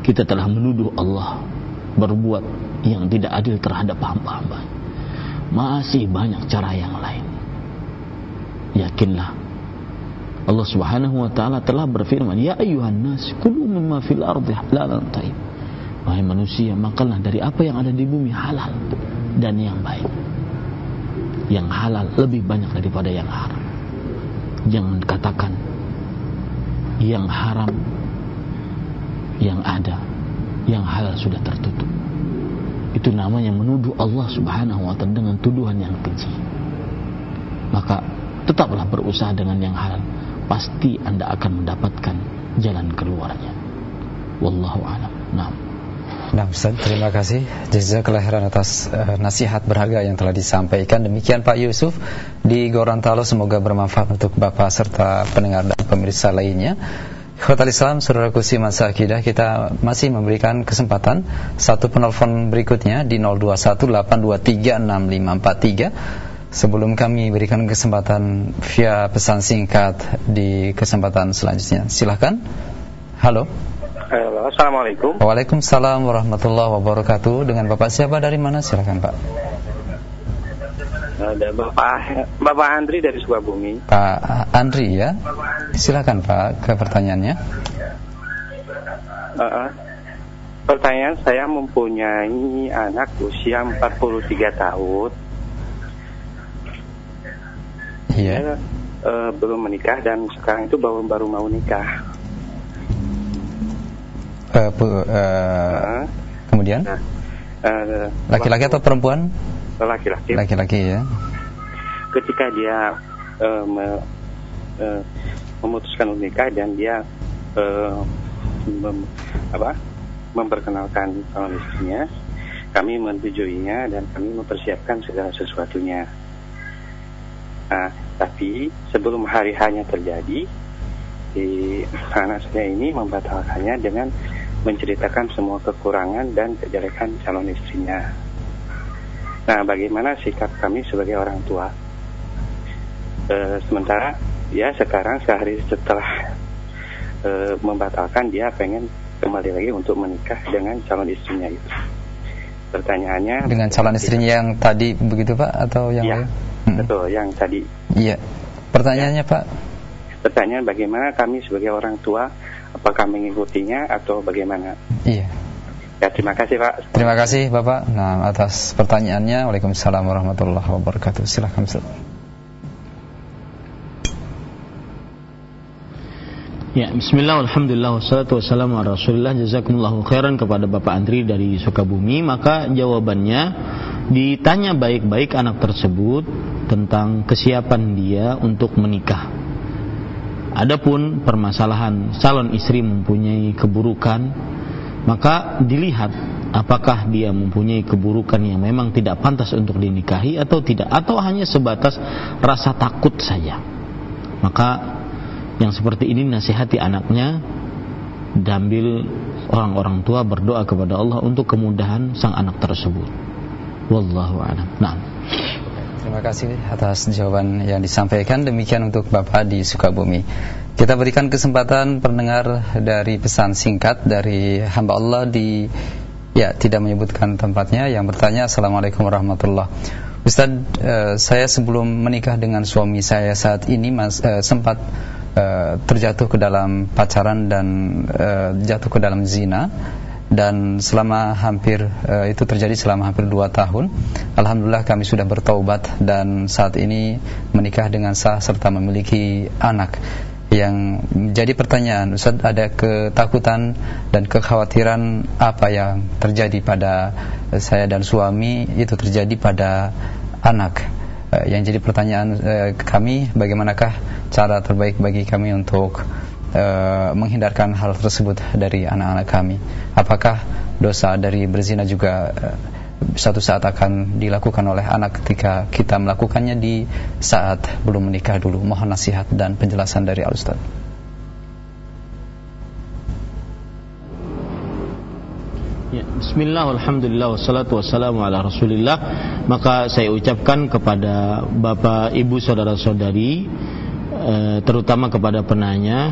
A: Kita telah menuduh Allah berbuat yang tidak adil terhadap hamba-hamba. Masih banyak cara yang lain. Yakinlah Allah Subhanahu wa taala telah berfirman, "Ya ayuhan nas, kulu mimma fil ardi halalan thayyib." Wahai manusia, makanlah dari apa yang ada di bumi halal dan yang baik. Yang halal lebih banyak daripada yang haram. Jangan katakan yang haram yang ada, yang halal sudah tertutup. Itu namanya menuduh Allah Subhanahu wa taala dengan tuduhan yang keji. Maka tetaplah berusaha dengan yang halal. Pasti Anda akan mendapatkan jalan keluarnya. Wallahu a'lam. Nah.
B: Nah Ustaz, terima kasih. Jazakallah khairan atas uh, nasihat berharga yang telah disampaikan. Demikian Pak Yusuf di Gorontalo. Semoga bermanfaat untuk Bapak serta pendengar dan pemirsa lainnya. Khotal Islam, Saudara Kusi Masa Akidah Kita masih memberikan kesempatan. Satu penelpon berikutnya di 0218236543 Sebelum kami berikan kesempatan via pesan singkat di kesempatan selanjutnya. Silahkan Halo
E: Halo, Assalamualaikum.
B: Waalaikumsalam warahmatullahi wabarakatuh. Dengan Bapak siapa dari mana? Silakan Pak.
E: Ada Bapak Bapak Andri dari Sukabumi.
B: Pak Andri ya. Silakan Pak ke pertanyaannya.
E: Uh, uh, pertanyaan saya mempunyai anak usia 43 tahun.
B: Iya.
E: Dia, uh, belum menikah dan sekarang itu baru baru mau nikah.
B: Uh, uh, uh, kemudian
E: Nah, eh,
B: laki-laki atau perempuan?
E: laki-laki.
B: Laki-laki ya.
E: Ketika dia eh, me- eh, memutuskan untuk nikah dan dia eh, mem- apa memperkenalkan calon istrinya, kami menyetujuinya dan kami mempersiapkan segala sesuatunya. Nah, tapi sebelum hari hanya terjadi, si anak saya ini membatalkannya dengan menceritakan semua kekurangan dan kejelekan calon istrinya. Nah, bagaimana sikap kami sebagai orang tua? E, sementara ya sekarang sehari setelah e, membatalkan dia pengen kembali lagi untuk menikah dengan calon istrinya itu. Pertanyaannya
B: Dengan calon istrinya yang tadi begitu Pak atau yang
E: ya,
B: lain? Hmm.
E: betul yang tadi.
B: Iya. Pertanyaannya Pak,
E: Pertanyaan bagaimana kami sebagai orang tua apakah mengikutinya atau bagaimana?
B: iya.
E: Ya terima kasih Pak.
B: Terima kasih Bapak nah, atas pertanyaannya. Waalaikumsalam warahmatullahi wabarakatuh. Silakan Ustaz.
A: Ya, bismillah, alhamdulillah, wassalatu wassalamu ala rasulillah Jazakumullahu khairan kepada Bapak Andri dari Sukabumi Maka jawabannya Ditanya baik-baik anak tersebut Tentang kesiapan dia untuk menikah Adapun permasalahan calon istri mempunyai keburukan Maka dilihat apakah dia mempunyai keburukan yang memang tidak pantas untuk dinikahi atau tidak Atau hanya sebatas rasa takut saja Maka yang seperti ini nasihati anaknya Dambil orang-orang tua berdoa kepada Allah untuk kemudahan sang anak tersebut Wallahu a'lam. Nah.
B: Terima kasih atas jawaban yang disampaikan. Demikian untuk Bapak di Sukabumi. Kita berikan kesempatan pendengar dari pesan singkat dari hamba Allah di ya tidak menyebutkan tempatnya yang bertanya Assalamualaikum warahmatullahi Ustaz, uh, saya sebelum menikah dengan suami saya saat ini mas, uh, sempat uh, terjatuh ke dalam pacaran dan uh, jatuh ke dalam zina dan selama hampir uh, itu terjadi selama hampir dua tahun. Alhamdulillah kami sudah bertaubat dan saat ini menikah dengan sah serta memiliki anak. Yang jadi pertanyaan Ustaz ada ketakutan dan kekhawatiran apa yang terjadi pada saya dan suami? Itu terjadi pada anak. Eh, yang jadi pertanyaan eh, kami bagaimanakah cara terbaik bagi kami untuk eh, menghindarkan hal tersebut dari anak-anak kami apakah dosa dari berzina juga suatu saat akan dilakukan oleh anak ketika kita melakukannya di saat belum menikah dulu. Mohon nasihat dan penjelasan dari Al Ustaz.
A: Ya, Bismillah, Alhamdulillah, wassalatu wassalamu ala rasulillah Maka saya ucapkan kepada Bapak, Ibu, Saudara-saudari eh, Terutama kepada penanya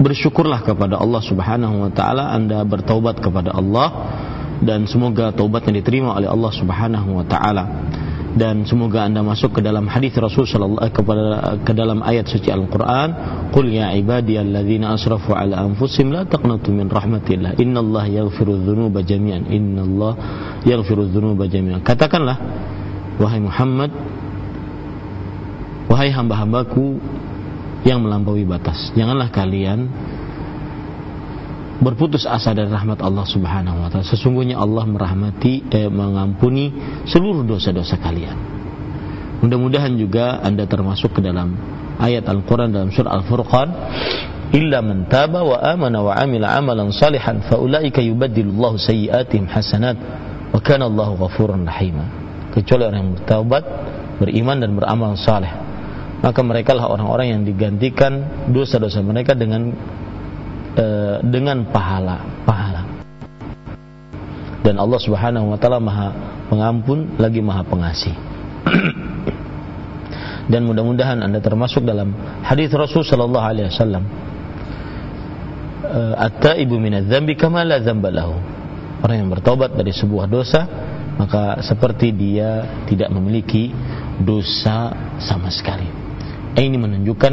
A: Bersyukurlah kepada Allah subhanahu wa ta'ala Anda bertaubat kepada Allah dan semoga taubatnya diterima oleh Allah Subhanahu wa taala. Dan semoga Anda masuk ke dalam hadis Rasul sallallahu alaihi kepada ke dalam ayat suci Al-Qur'an. Qul ya ibadiyalladzina asrafu ala anfusihim la taqnatu min rahmatillah. Innallaha yaghfiru dzunuba jami'an. Innallaha yaghfiru dzunuba jami'an. Katakanlah wahai Muhammad wahai hamba-hambaku yang melampaui batas janganlah kalian berputus asa dari rahmat Allah Subhanahu wa taala. Sesungguhnya Allah merahmati eh, mengampuni seluruh dosa-dosa kalian. Mudah-mudahan juga Anda termasuk ke dalam ayat Al-Qur'an dalam surah Al-Furqan, "Illa man taba wa amana wa amila amalan salihan fa ulaika yubaddilullahu sayyi'atihim hasanat wa kana Allahu ghafurur rahim." Kecuali orang yang bertaubat, beriman dan beramal saleh. Maka mereka lah orang-orang yang digantikan dosa-dosa mereka dengan e, dengan pahala pahala. Dan Allah Subhanahu wa taala Maha Pengampun lagi Maha Pengasih. Dan mudah-mudahan Anda termasuk dalam hadis Rasul sallallahu alaihi wasallam. Eh, at-taibu minadz-dzambi kama la dzamba lahu. Orang yang bertobat dari sebuah dosa maka seperti dia tidak memiliki dosa sama sekali ini menunjukkan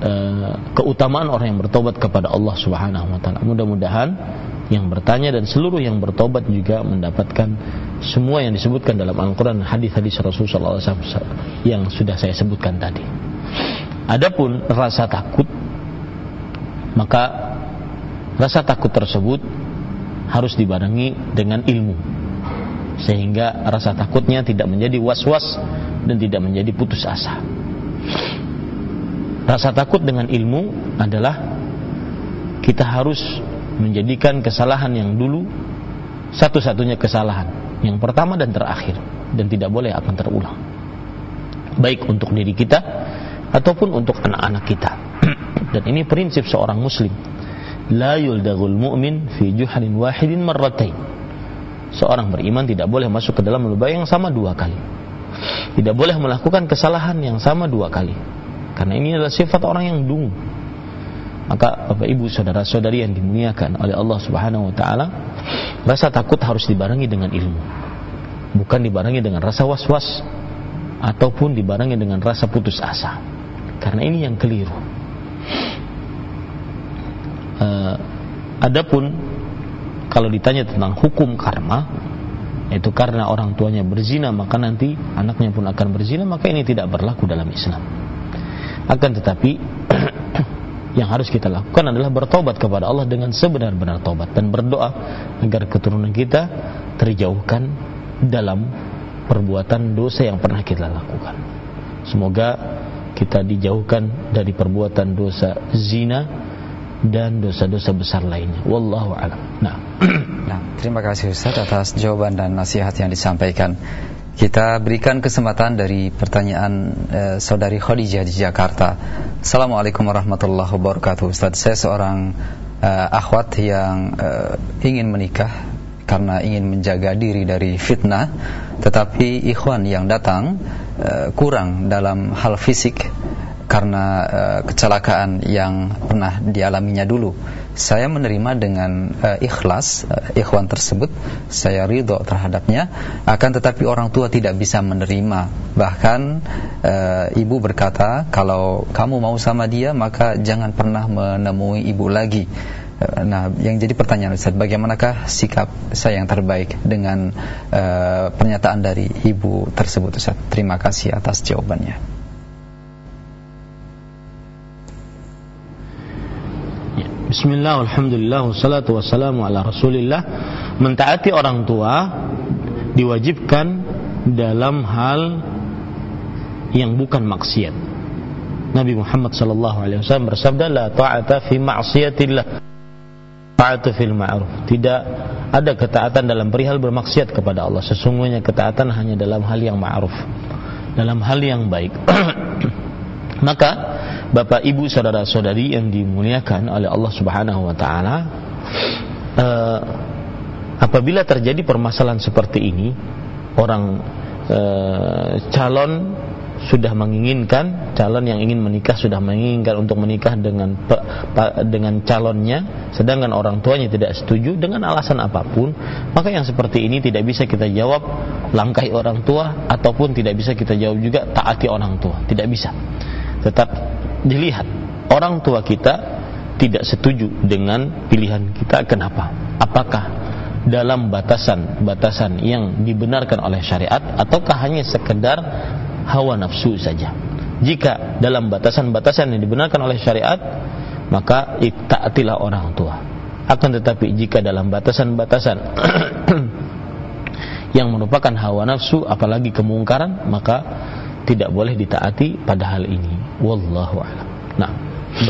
A: Eh, keutamaan orang yang bertobat kepada Allah Subhanahu wa taala. Mudah-mudahan yang bertanya dan seluruh yang bertobat juga mendapatkan semua yang disebutkan dalam Al-Qur'an hadis-hadis Rasulullah SAW yang sudah saya sebutkan tadi. Adapun rasa takut maka rasa takut tersebut harus dibarengi dengan ilmu sehingga rasa takutnya tidak menjadi was-was dan tidak menjadi putus asa. Rasa takut dengan ilmu adalah kita harus menjadikan kesalahan yang dulu satu-satunya kesalahan yang pertama dan terakhir dan tidak boleh akan terulang. Baik untuk diri kita ataupun untuk anak-anak kita. Dan ini prinsip seorang muslim. La yuldagul mu'min fi juhalin wahidin marratain. Seorang beriman tidak boleh masuk ke dalam lubang yang sama dua kali. Tidak boleh melakukan kesalahan yang sama dua kali karena ini adalah sifat orang yang dungu. Maka Bapak Ibu saudara-saudari yang dimuliakan oleh Allah Subhanahu wa taala, rasa takut harus dibarengi dengan ilmu. Bukan dibarengi dengan rasa was-was ataupun dibarengi dengan rasa putus asa. Karena ini yang keliru. Uh, adapun kalau ditanya tentang hukum karma, itu karena orang tuanya berzina maka nanti anaknya pun akan berzina maka ini tidak berlaku dalam Islam akan tetapi yang harus kita lakukan adalah bertobat kepada Allah dengan sebenar-benar tobat dan berdoa agar keturunan kita terjauhkan dalam perbuatan dosa yang pernah kita lakukan. Semoga kita dijauhkan dari perbuatan dosa zina dan dosa-dosa besar lainnya. Wallahu a'lam. Nah.
B: nah, terima kasih Ustaz atas jawaban dan nasihat yang disampaikan. Kita berikan kesempatan dari pertanyaan eh, saudari Khadijah di Jakarta. Assalamualaikum warahmatullahi wabarakatuh. Ustaz, saya seorang eh, akhwat yang eh, ingin menikah karena ingin menjaga diri dari fitnah, tetapi ikhwan yang datang eh, kurang dalam hal fisik karena uh, kecelakaan yang pernah dialaminya dulu. Saya menerima dengan uh, ikhlas uh, ikhwan tersebut, saya ridho terhadapnya. Akan tetapi orang tua tidak bisa menerima. Bahkan uh, ibu berkata, kalau kamu mau sama dia maka jangan pernah menemui ibu lagi. Nah, yang jadi pertanyaan Ustaz, bagaimanakah sikap saya yang terbaik dengan uh, pernyataan dari ibu tersebut Ustaz? Terima kasih atas jawabannya.
A: Bismillah, Alhamdulillah, wassalatu wassalamu ala rasulillah Mentaati orang tua Diwajibkan dalam hal Yang bukan maksiat Nabi Muhammad sallallahu alaihi wasallam bersabda la ta'ata fi ma'siyatillah ta'atu fil ma'ruf. Tidak ada ketaatan dalam perihal bermaksiat kepada Allah. Sesungguhnya ketaatan hanya dalam hal yang ma'ruf. Dalam hal yang baik. Maka Bapak Ibu saudara-saudari yang dimuliakan oleh Allah Subhanahu wa taala uh, apabila terjadi permasalahan seperti ini orang uh, calon sudah menginginkan calon yang ingin menikah sudah menginginkan untuk menikah dengan dengan calonnya sedangkan orang tuanya tidak setuju dengan alasan apa pun maka yang seperti ini tidak bisa kita jawab langkai orang tua ataupun tidak bisa kita jawab juga taati orang tua. Tidak bisa. Tetap dilihat orang tua kita tidak setuju dengan pilihan kita kenapa apakah dalam batasan-batasan yang dibenarkan oleh syariat ataukah hanya sekedar hawa nafsu saja. Jika dalam batasan-batasan yang dibenarkan oleh syariat, maka taatilah orang tua. Akan tetapi jika dalam batasan-batasan yang merupakan hawa nafsu, apalagi kemungkaran, maka tidak boleh ditaati pada hal ini. Wallahu a'lam.
B: Nah,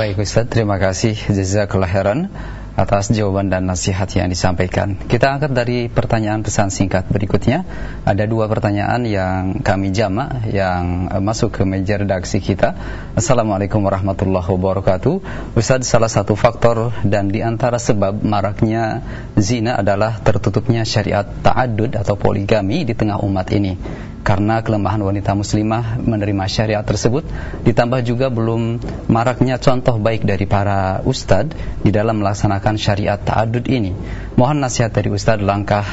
B: baik Ustaz, terima kasih jazakallahu khairan atas jawaban dan nasihat yang disampaikan. Kita angkat dari pertanyaan pesan singkat berikutnya. Ada dua pertanyaan yang kami jama yang eh, masuk ke meja redaksi kita. Assalamualaikum warahmatullahi wabarakatuh. Ustaz, salah satu faktor dan di antara sebab maraknya zina adalah tertutupnya syariat ta'adud atau poligami di tengah umat ini karena kelemahan wanita muslimah menerima syariat tersebut ditambah juga belum maraknya contoh baik dari para ustadz di dalam melaksanakan syariat ta'adud ini. Mohon nasihat dari ustadz langkah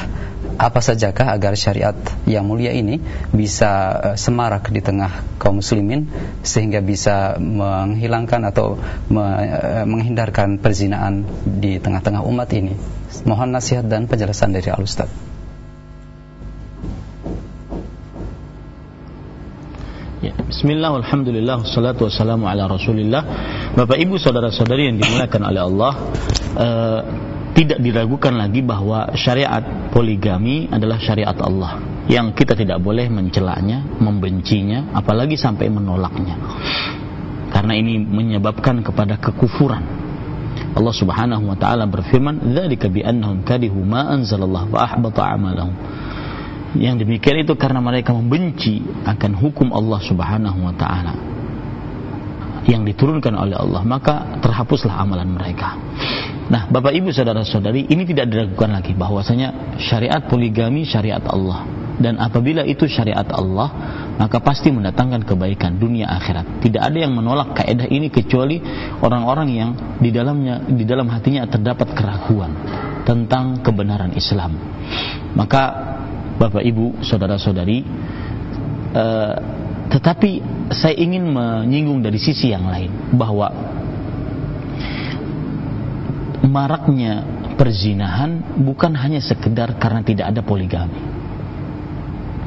B: apa sajakah agar syariat yang mulia ini bisa uh, semarak di tengah kaum muslimin sehingga bisa menghilangkan atau me, uh, menghindarkan perzinaan di tengah-tengah umat ini? Mohon nasihat dan penjelasan dari al ustadz
A: Ya, Bismillah, Alhamdulillah, salatu wassalamu ala rasulillah. Bapak ibu saudara-saudari yang dimuliakan oleh Allah uh, Tidak diragukan lagi bahwa syariat poligami adalah syariat Allah Yang kita tidak boleh mencelaknya, membencinya, apalagi sampai menolaknya. Karena ini menyebabkan kepada kekufuran. Allah subhanahu wa ta'ala berfirman bi annahum karihu ma anzalallah wa ahbata amalahum yang demikian itu karena mereka membenci akan hukum Allah Subhanahu wa taala yang diturunkan oleh Allah maka terhapuslah amalan mereka. Nah, Bapak Ibu saudara-saudari, ini tidak diragukan lagi bahwasanya syariat poligami syariat Allah dan apabila itu syariat Allah maka pasti mendatangkan kebaikan dunia akhirat. Tidak ada yang menolak kaidah ini kecuali orang-orang yang di dalamnya di dalam hatinya terdapat keraguan tentang kebenaran Islam. Maka Bapak Ibu, saudara-saudari, uh, tetapi saya ingin menyinggung dari sisi yang lain bahwa maraknya perzinahan bukan hanya sekedar karena tidak ada poligami.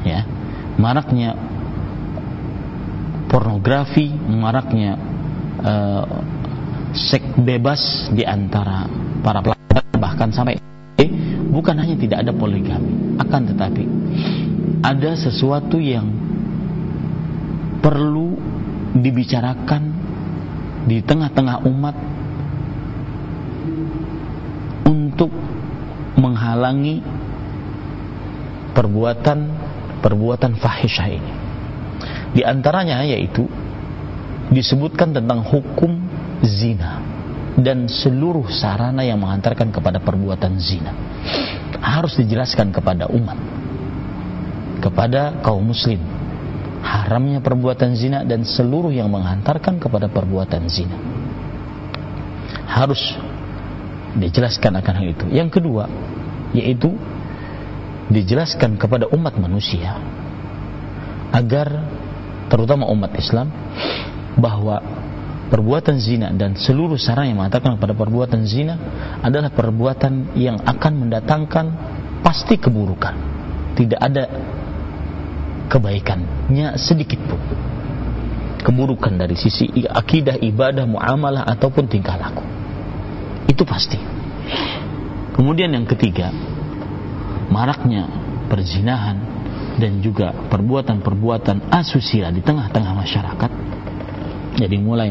A: Ya. Maraknya pornografi, maraknya uh, seks bebas di antara para pelajar bahkan sampai bukan hanya tidak ada poligami, akan tetapi ada sesuatu yang perlu dibicarakan di tengah-tengah umat untuk menghalangi perbuatan perbuatan fahisyah ini. Di antaranya yaitu disebutkan tentang hukum zina dan seluruh sarana yang mengantarkan kepada perbuatan zina harus dijelaskan kepada umat kepada kaum muslim haramnya perbuatan zina dan seluruh yang menghantarkan kepada perbuatan zina. Harus dijelaskan akan hal itu. Yang kedua, yaitu dijelaskan kepada umat manusia agar terutama umat Islam bahwa perbuatan zina dan seluruh sarana yang mengatakan pada perbuatan zina adalah perbuatan yang akan mendatangkan pasti keburukan. Tidak ada kebaikannya sedikit pun. Keburukan dari sisi akidah, ibadah, muamalah ataupun tingkah laku. Itu pasti. Kemudian yang ketiga, maraknya perzinahan dan juga perbuatan-perbuatan asusila di tengah-tengah masyarakat. Jadi mulai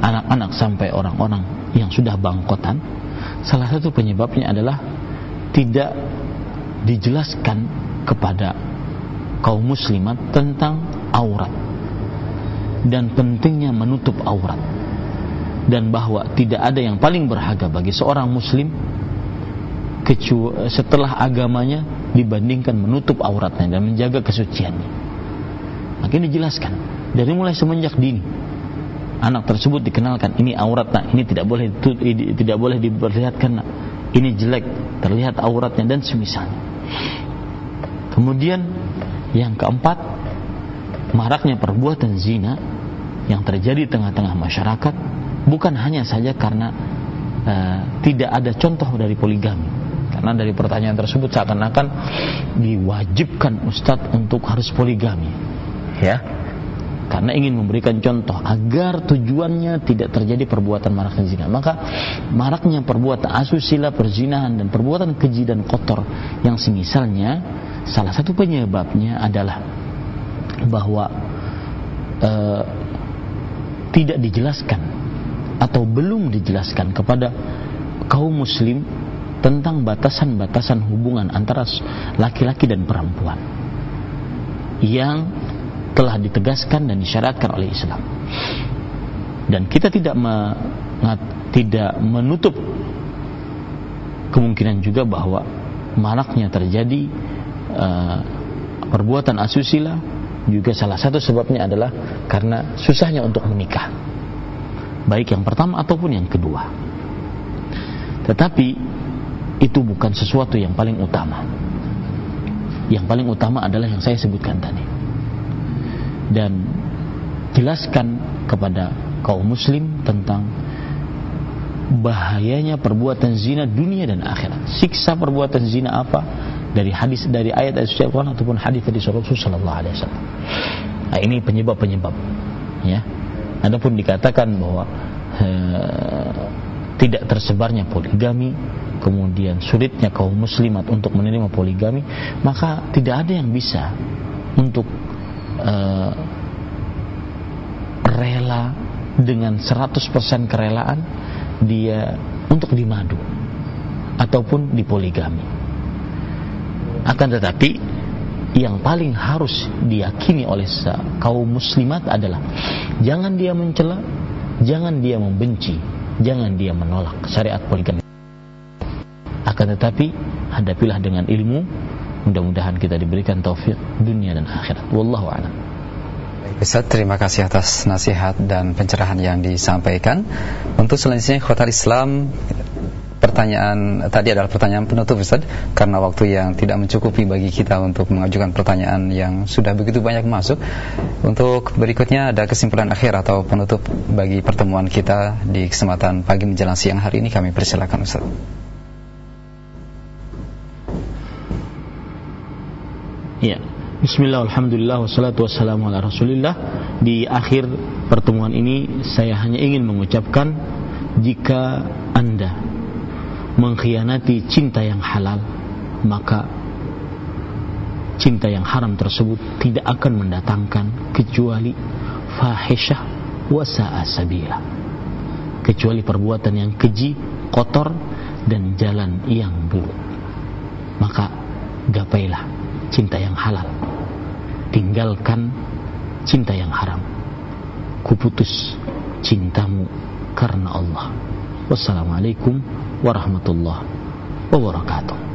A: anak-anak sampai orang-orang yang sudah bangkotan, salah satu penyebabnya adalah tidak dijelaskan kepada kaum muslimat tentang aurat dan pentingnya menutup aurat dan bahwa tidak ada yang paling berharga bagi seorang muslim setelah agamanya dibandingkan menutup auratnya dan menjaga kesuciannya. Maka dijelaskan dari mulai semenjak dini anak tersebut dikenalkan ini aurat nak ini tidak boleh tidak boleh diperlihatkan nak. Ini jelek terlihat auratnya dan semisalnya. Kemudian yang keempat maraknya perbuatan zina yang terjadi di tengah-tengah masyarakat bukan hanya saja karena uh, tidak ada contoh dari poligami. Karena dari pertanyaan tersebut seakan-akan diwajibkan ustadz untuk harus poligami. Ya karena ingin memberikan contoh agar tujuannya tidak terjadi perbuatan maraknya zina. Maka maraknya perbuatan asusila, perzinahan dan perbuatan keji dan kotor yang semisalnya salah satu penyebabnya adalah bahwa uh, tidak dijelaskan atau belum dijelaskan kepada kaum muslim tentang batasan-batasan hubungan antara laki-laki dan perempuan yang telah ditegaskan dan disyaratkan oleh Islam. Dan kita tidak me, tidak menutup kemungkinan juga bahwa maraknya terjadi uh, perbuatan asusila juga salah satu sebabnya adalah karena susahnya untuk menikah. Baik yang pertama ataupun yang kedua. Tetapi itu bukan sesuatu yang paling utama. Yang paling utama adalah yang saya sebutkan tadi dan jelaskan kepada kaum muslim tentang bahayanya perbuatan zina dunia dan akhirat. Siksa perbuatan zina apa? Dari hadis dari ayat ayat suci Al-Quran ataupun hadis dari Rasul Sallallahu Alaihi Wasallam. Nah, ini penyebab-penyebab. Ya. Adapun dikatakan bahwa he, tidak tersebarnya poligami, kemudian sulitnya kaum muslimat untuk menerima poligami, maka tidak ada yang bisa untuk uh, rela dengan 100% kerelaan dia untuk dimadu ataupun dipoligami. Akan tetapi yang paling harus diyakini oleh kaum muslimat adalah jangan dia mencela, jangan dia membenci, jangan dia menolak syariat poligami. Akan tetapi hadapilah dengan ilmu Mudah-mudahan kita diberikan taufik dunia dan akhirat. Wallahu a'lam.
B: Ustaz, terima kasih atas nasihat dan pencerahan yang disampaikan. Untuk selanjutnya Khotar Islam pertanyaan tadi adalah pertanyaan penutup Ustaz karena waktu yang tidak mencukupi bagi kita untuk mengajukan pertanyaan yang sudah begitu banyak masuk. Untuk berikutnya ada kesimpulan akhir atau penutup bagi pertemuan kita di kesempatan pagi menjelang siang hari ini kami persilakan Ustaz.
A: Ya. Bismillah, Alhamdulillah, wassalatu wassalamu ala rasulillah. Di akhir pertemuan ini Saya hanya ingin mengucapkan Jika anda Mengkhianati cinta yang halal Maka Cinta yang haram tersebut Tidak akan mendatangkan Kecuali Fahisyah Wasa'a sabila. Kecuali perbuatan yang keji Kotor Dan jalan yang buruk. Maka Gapailah cinta yang halal. Tinggalkan cinta yang haram. Kuputus cintamu karena Allah. Wassalamualaikum warahmatullahi wabarakatuh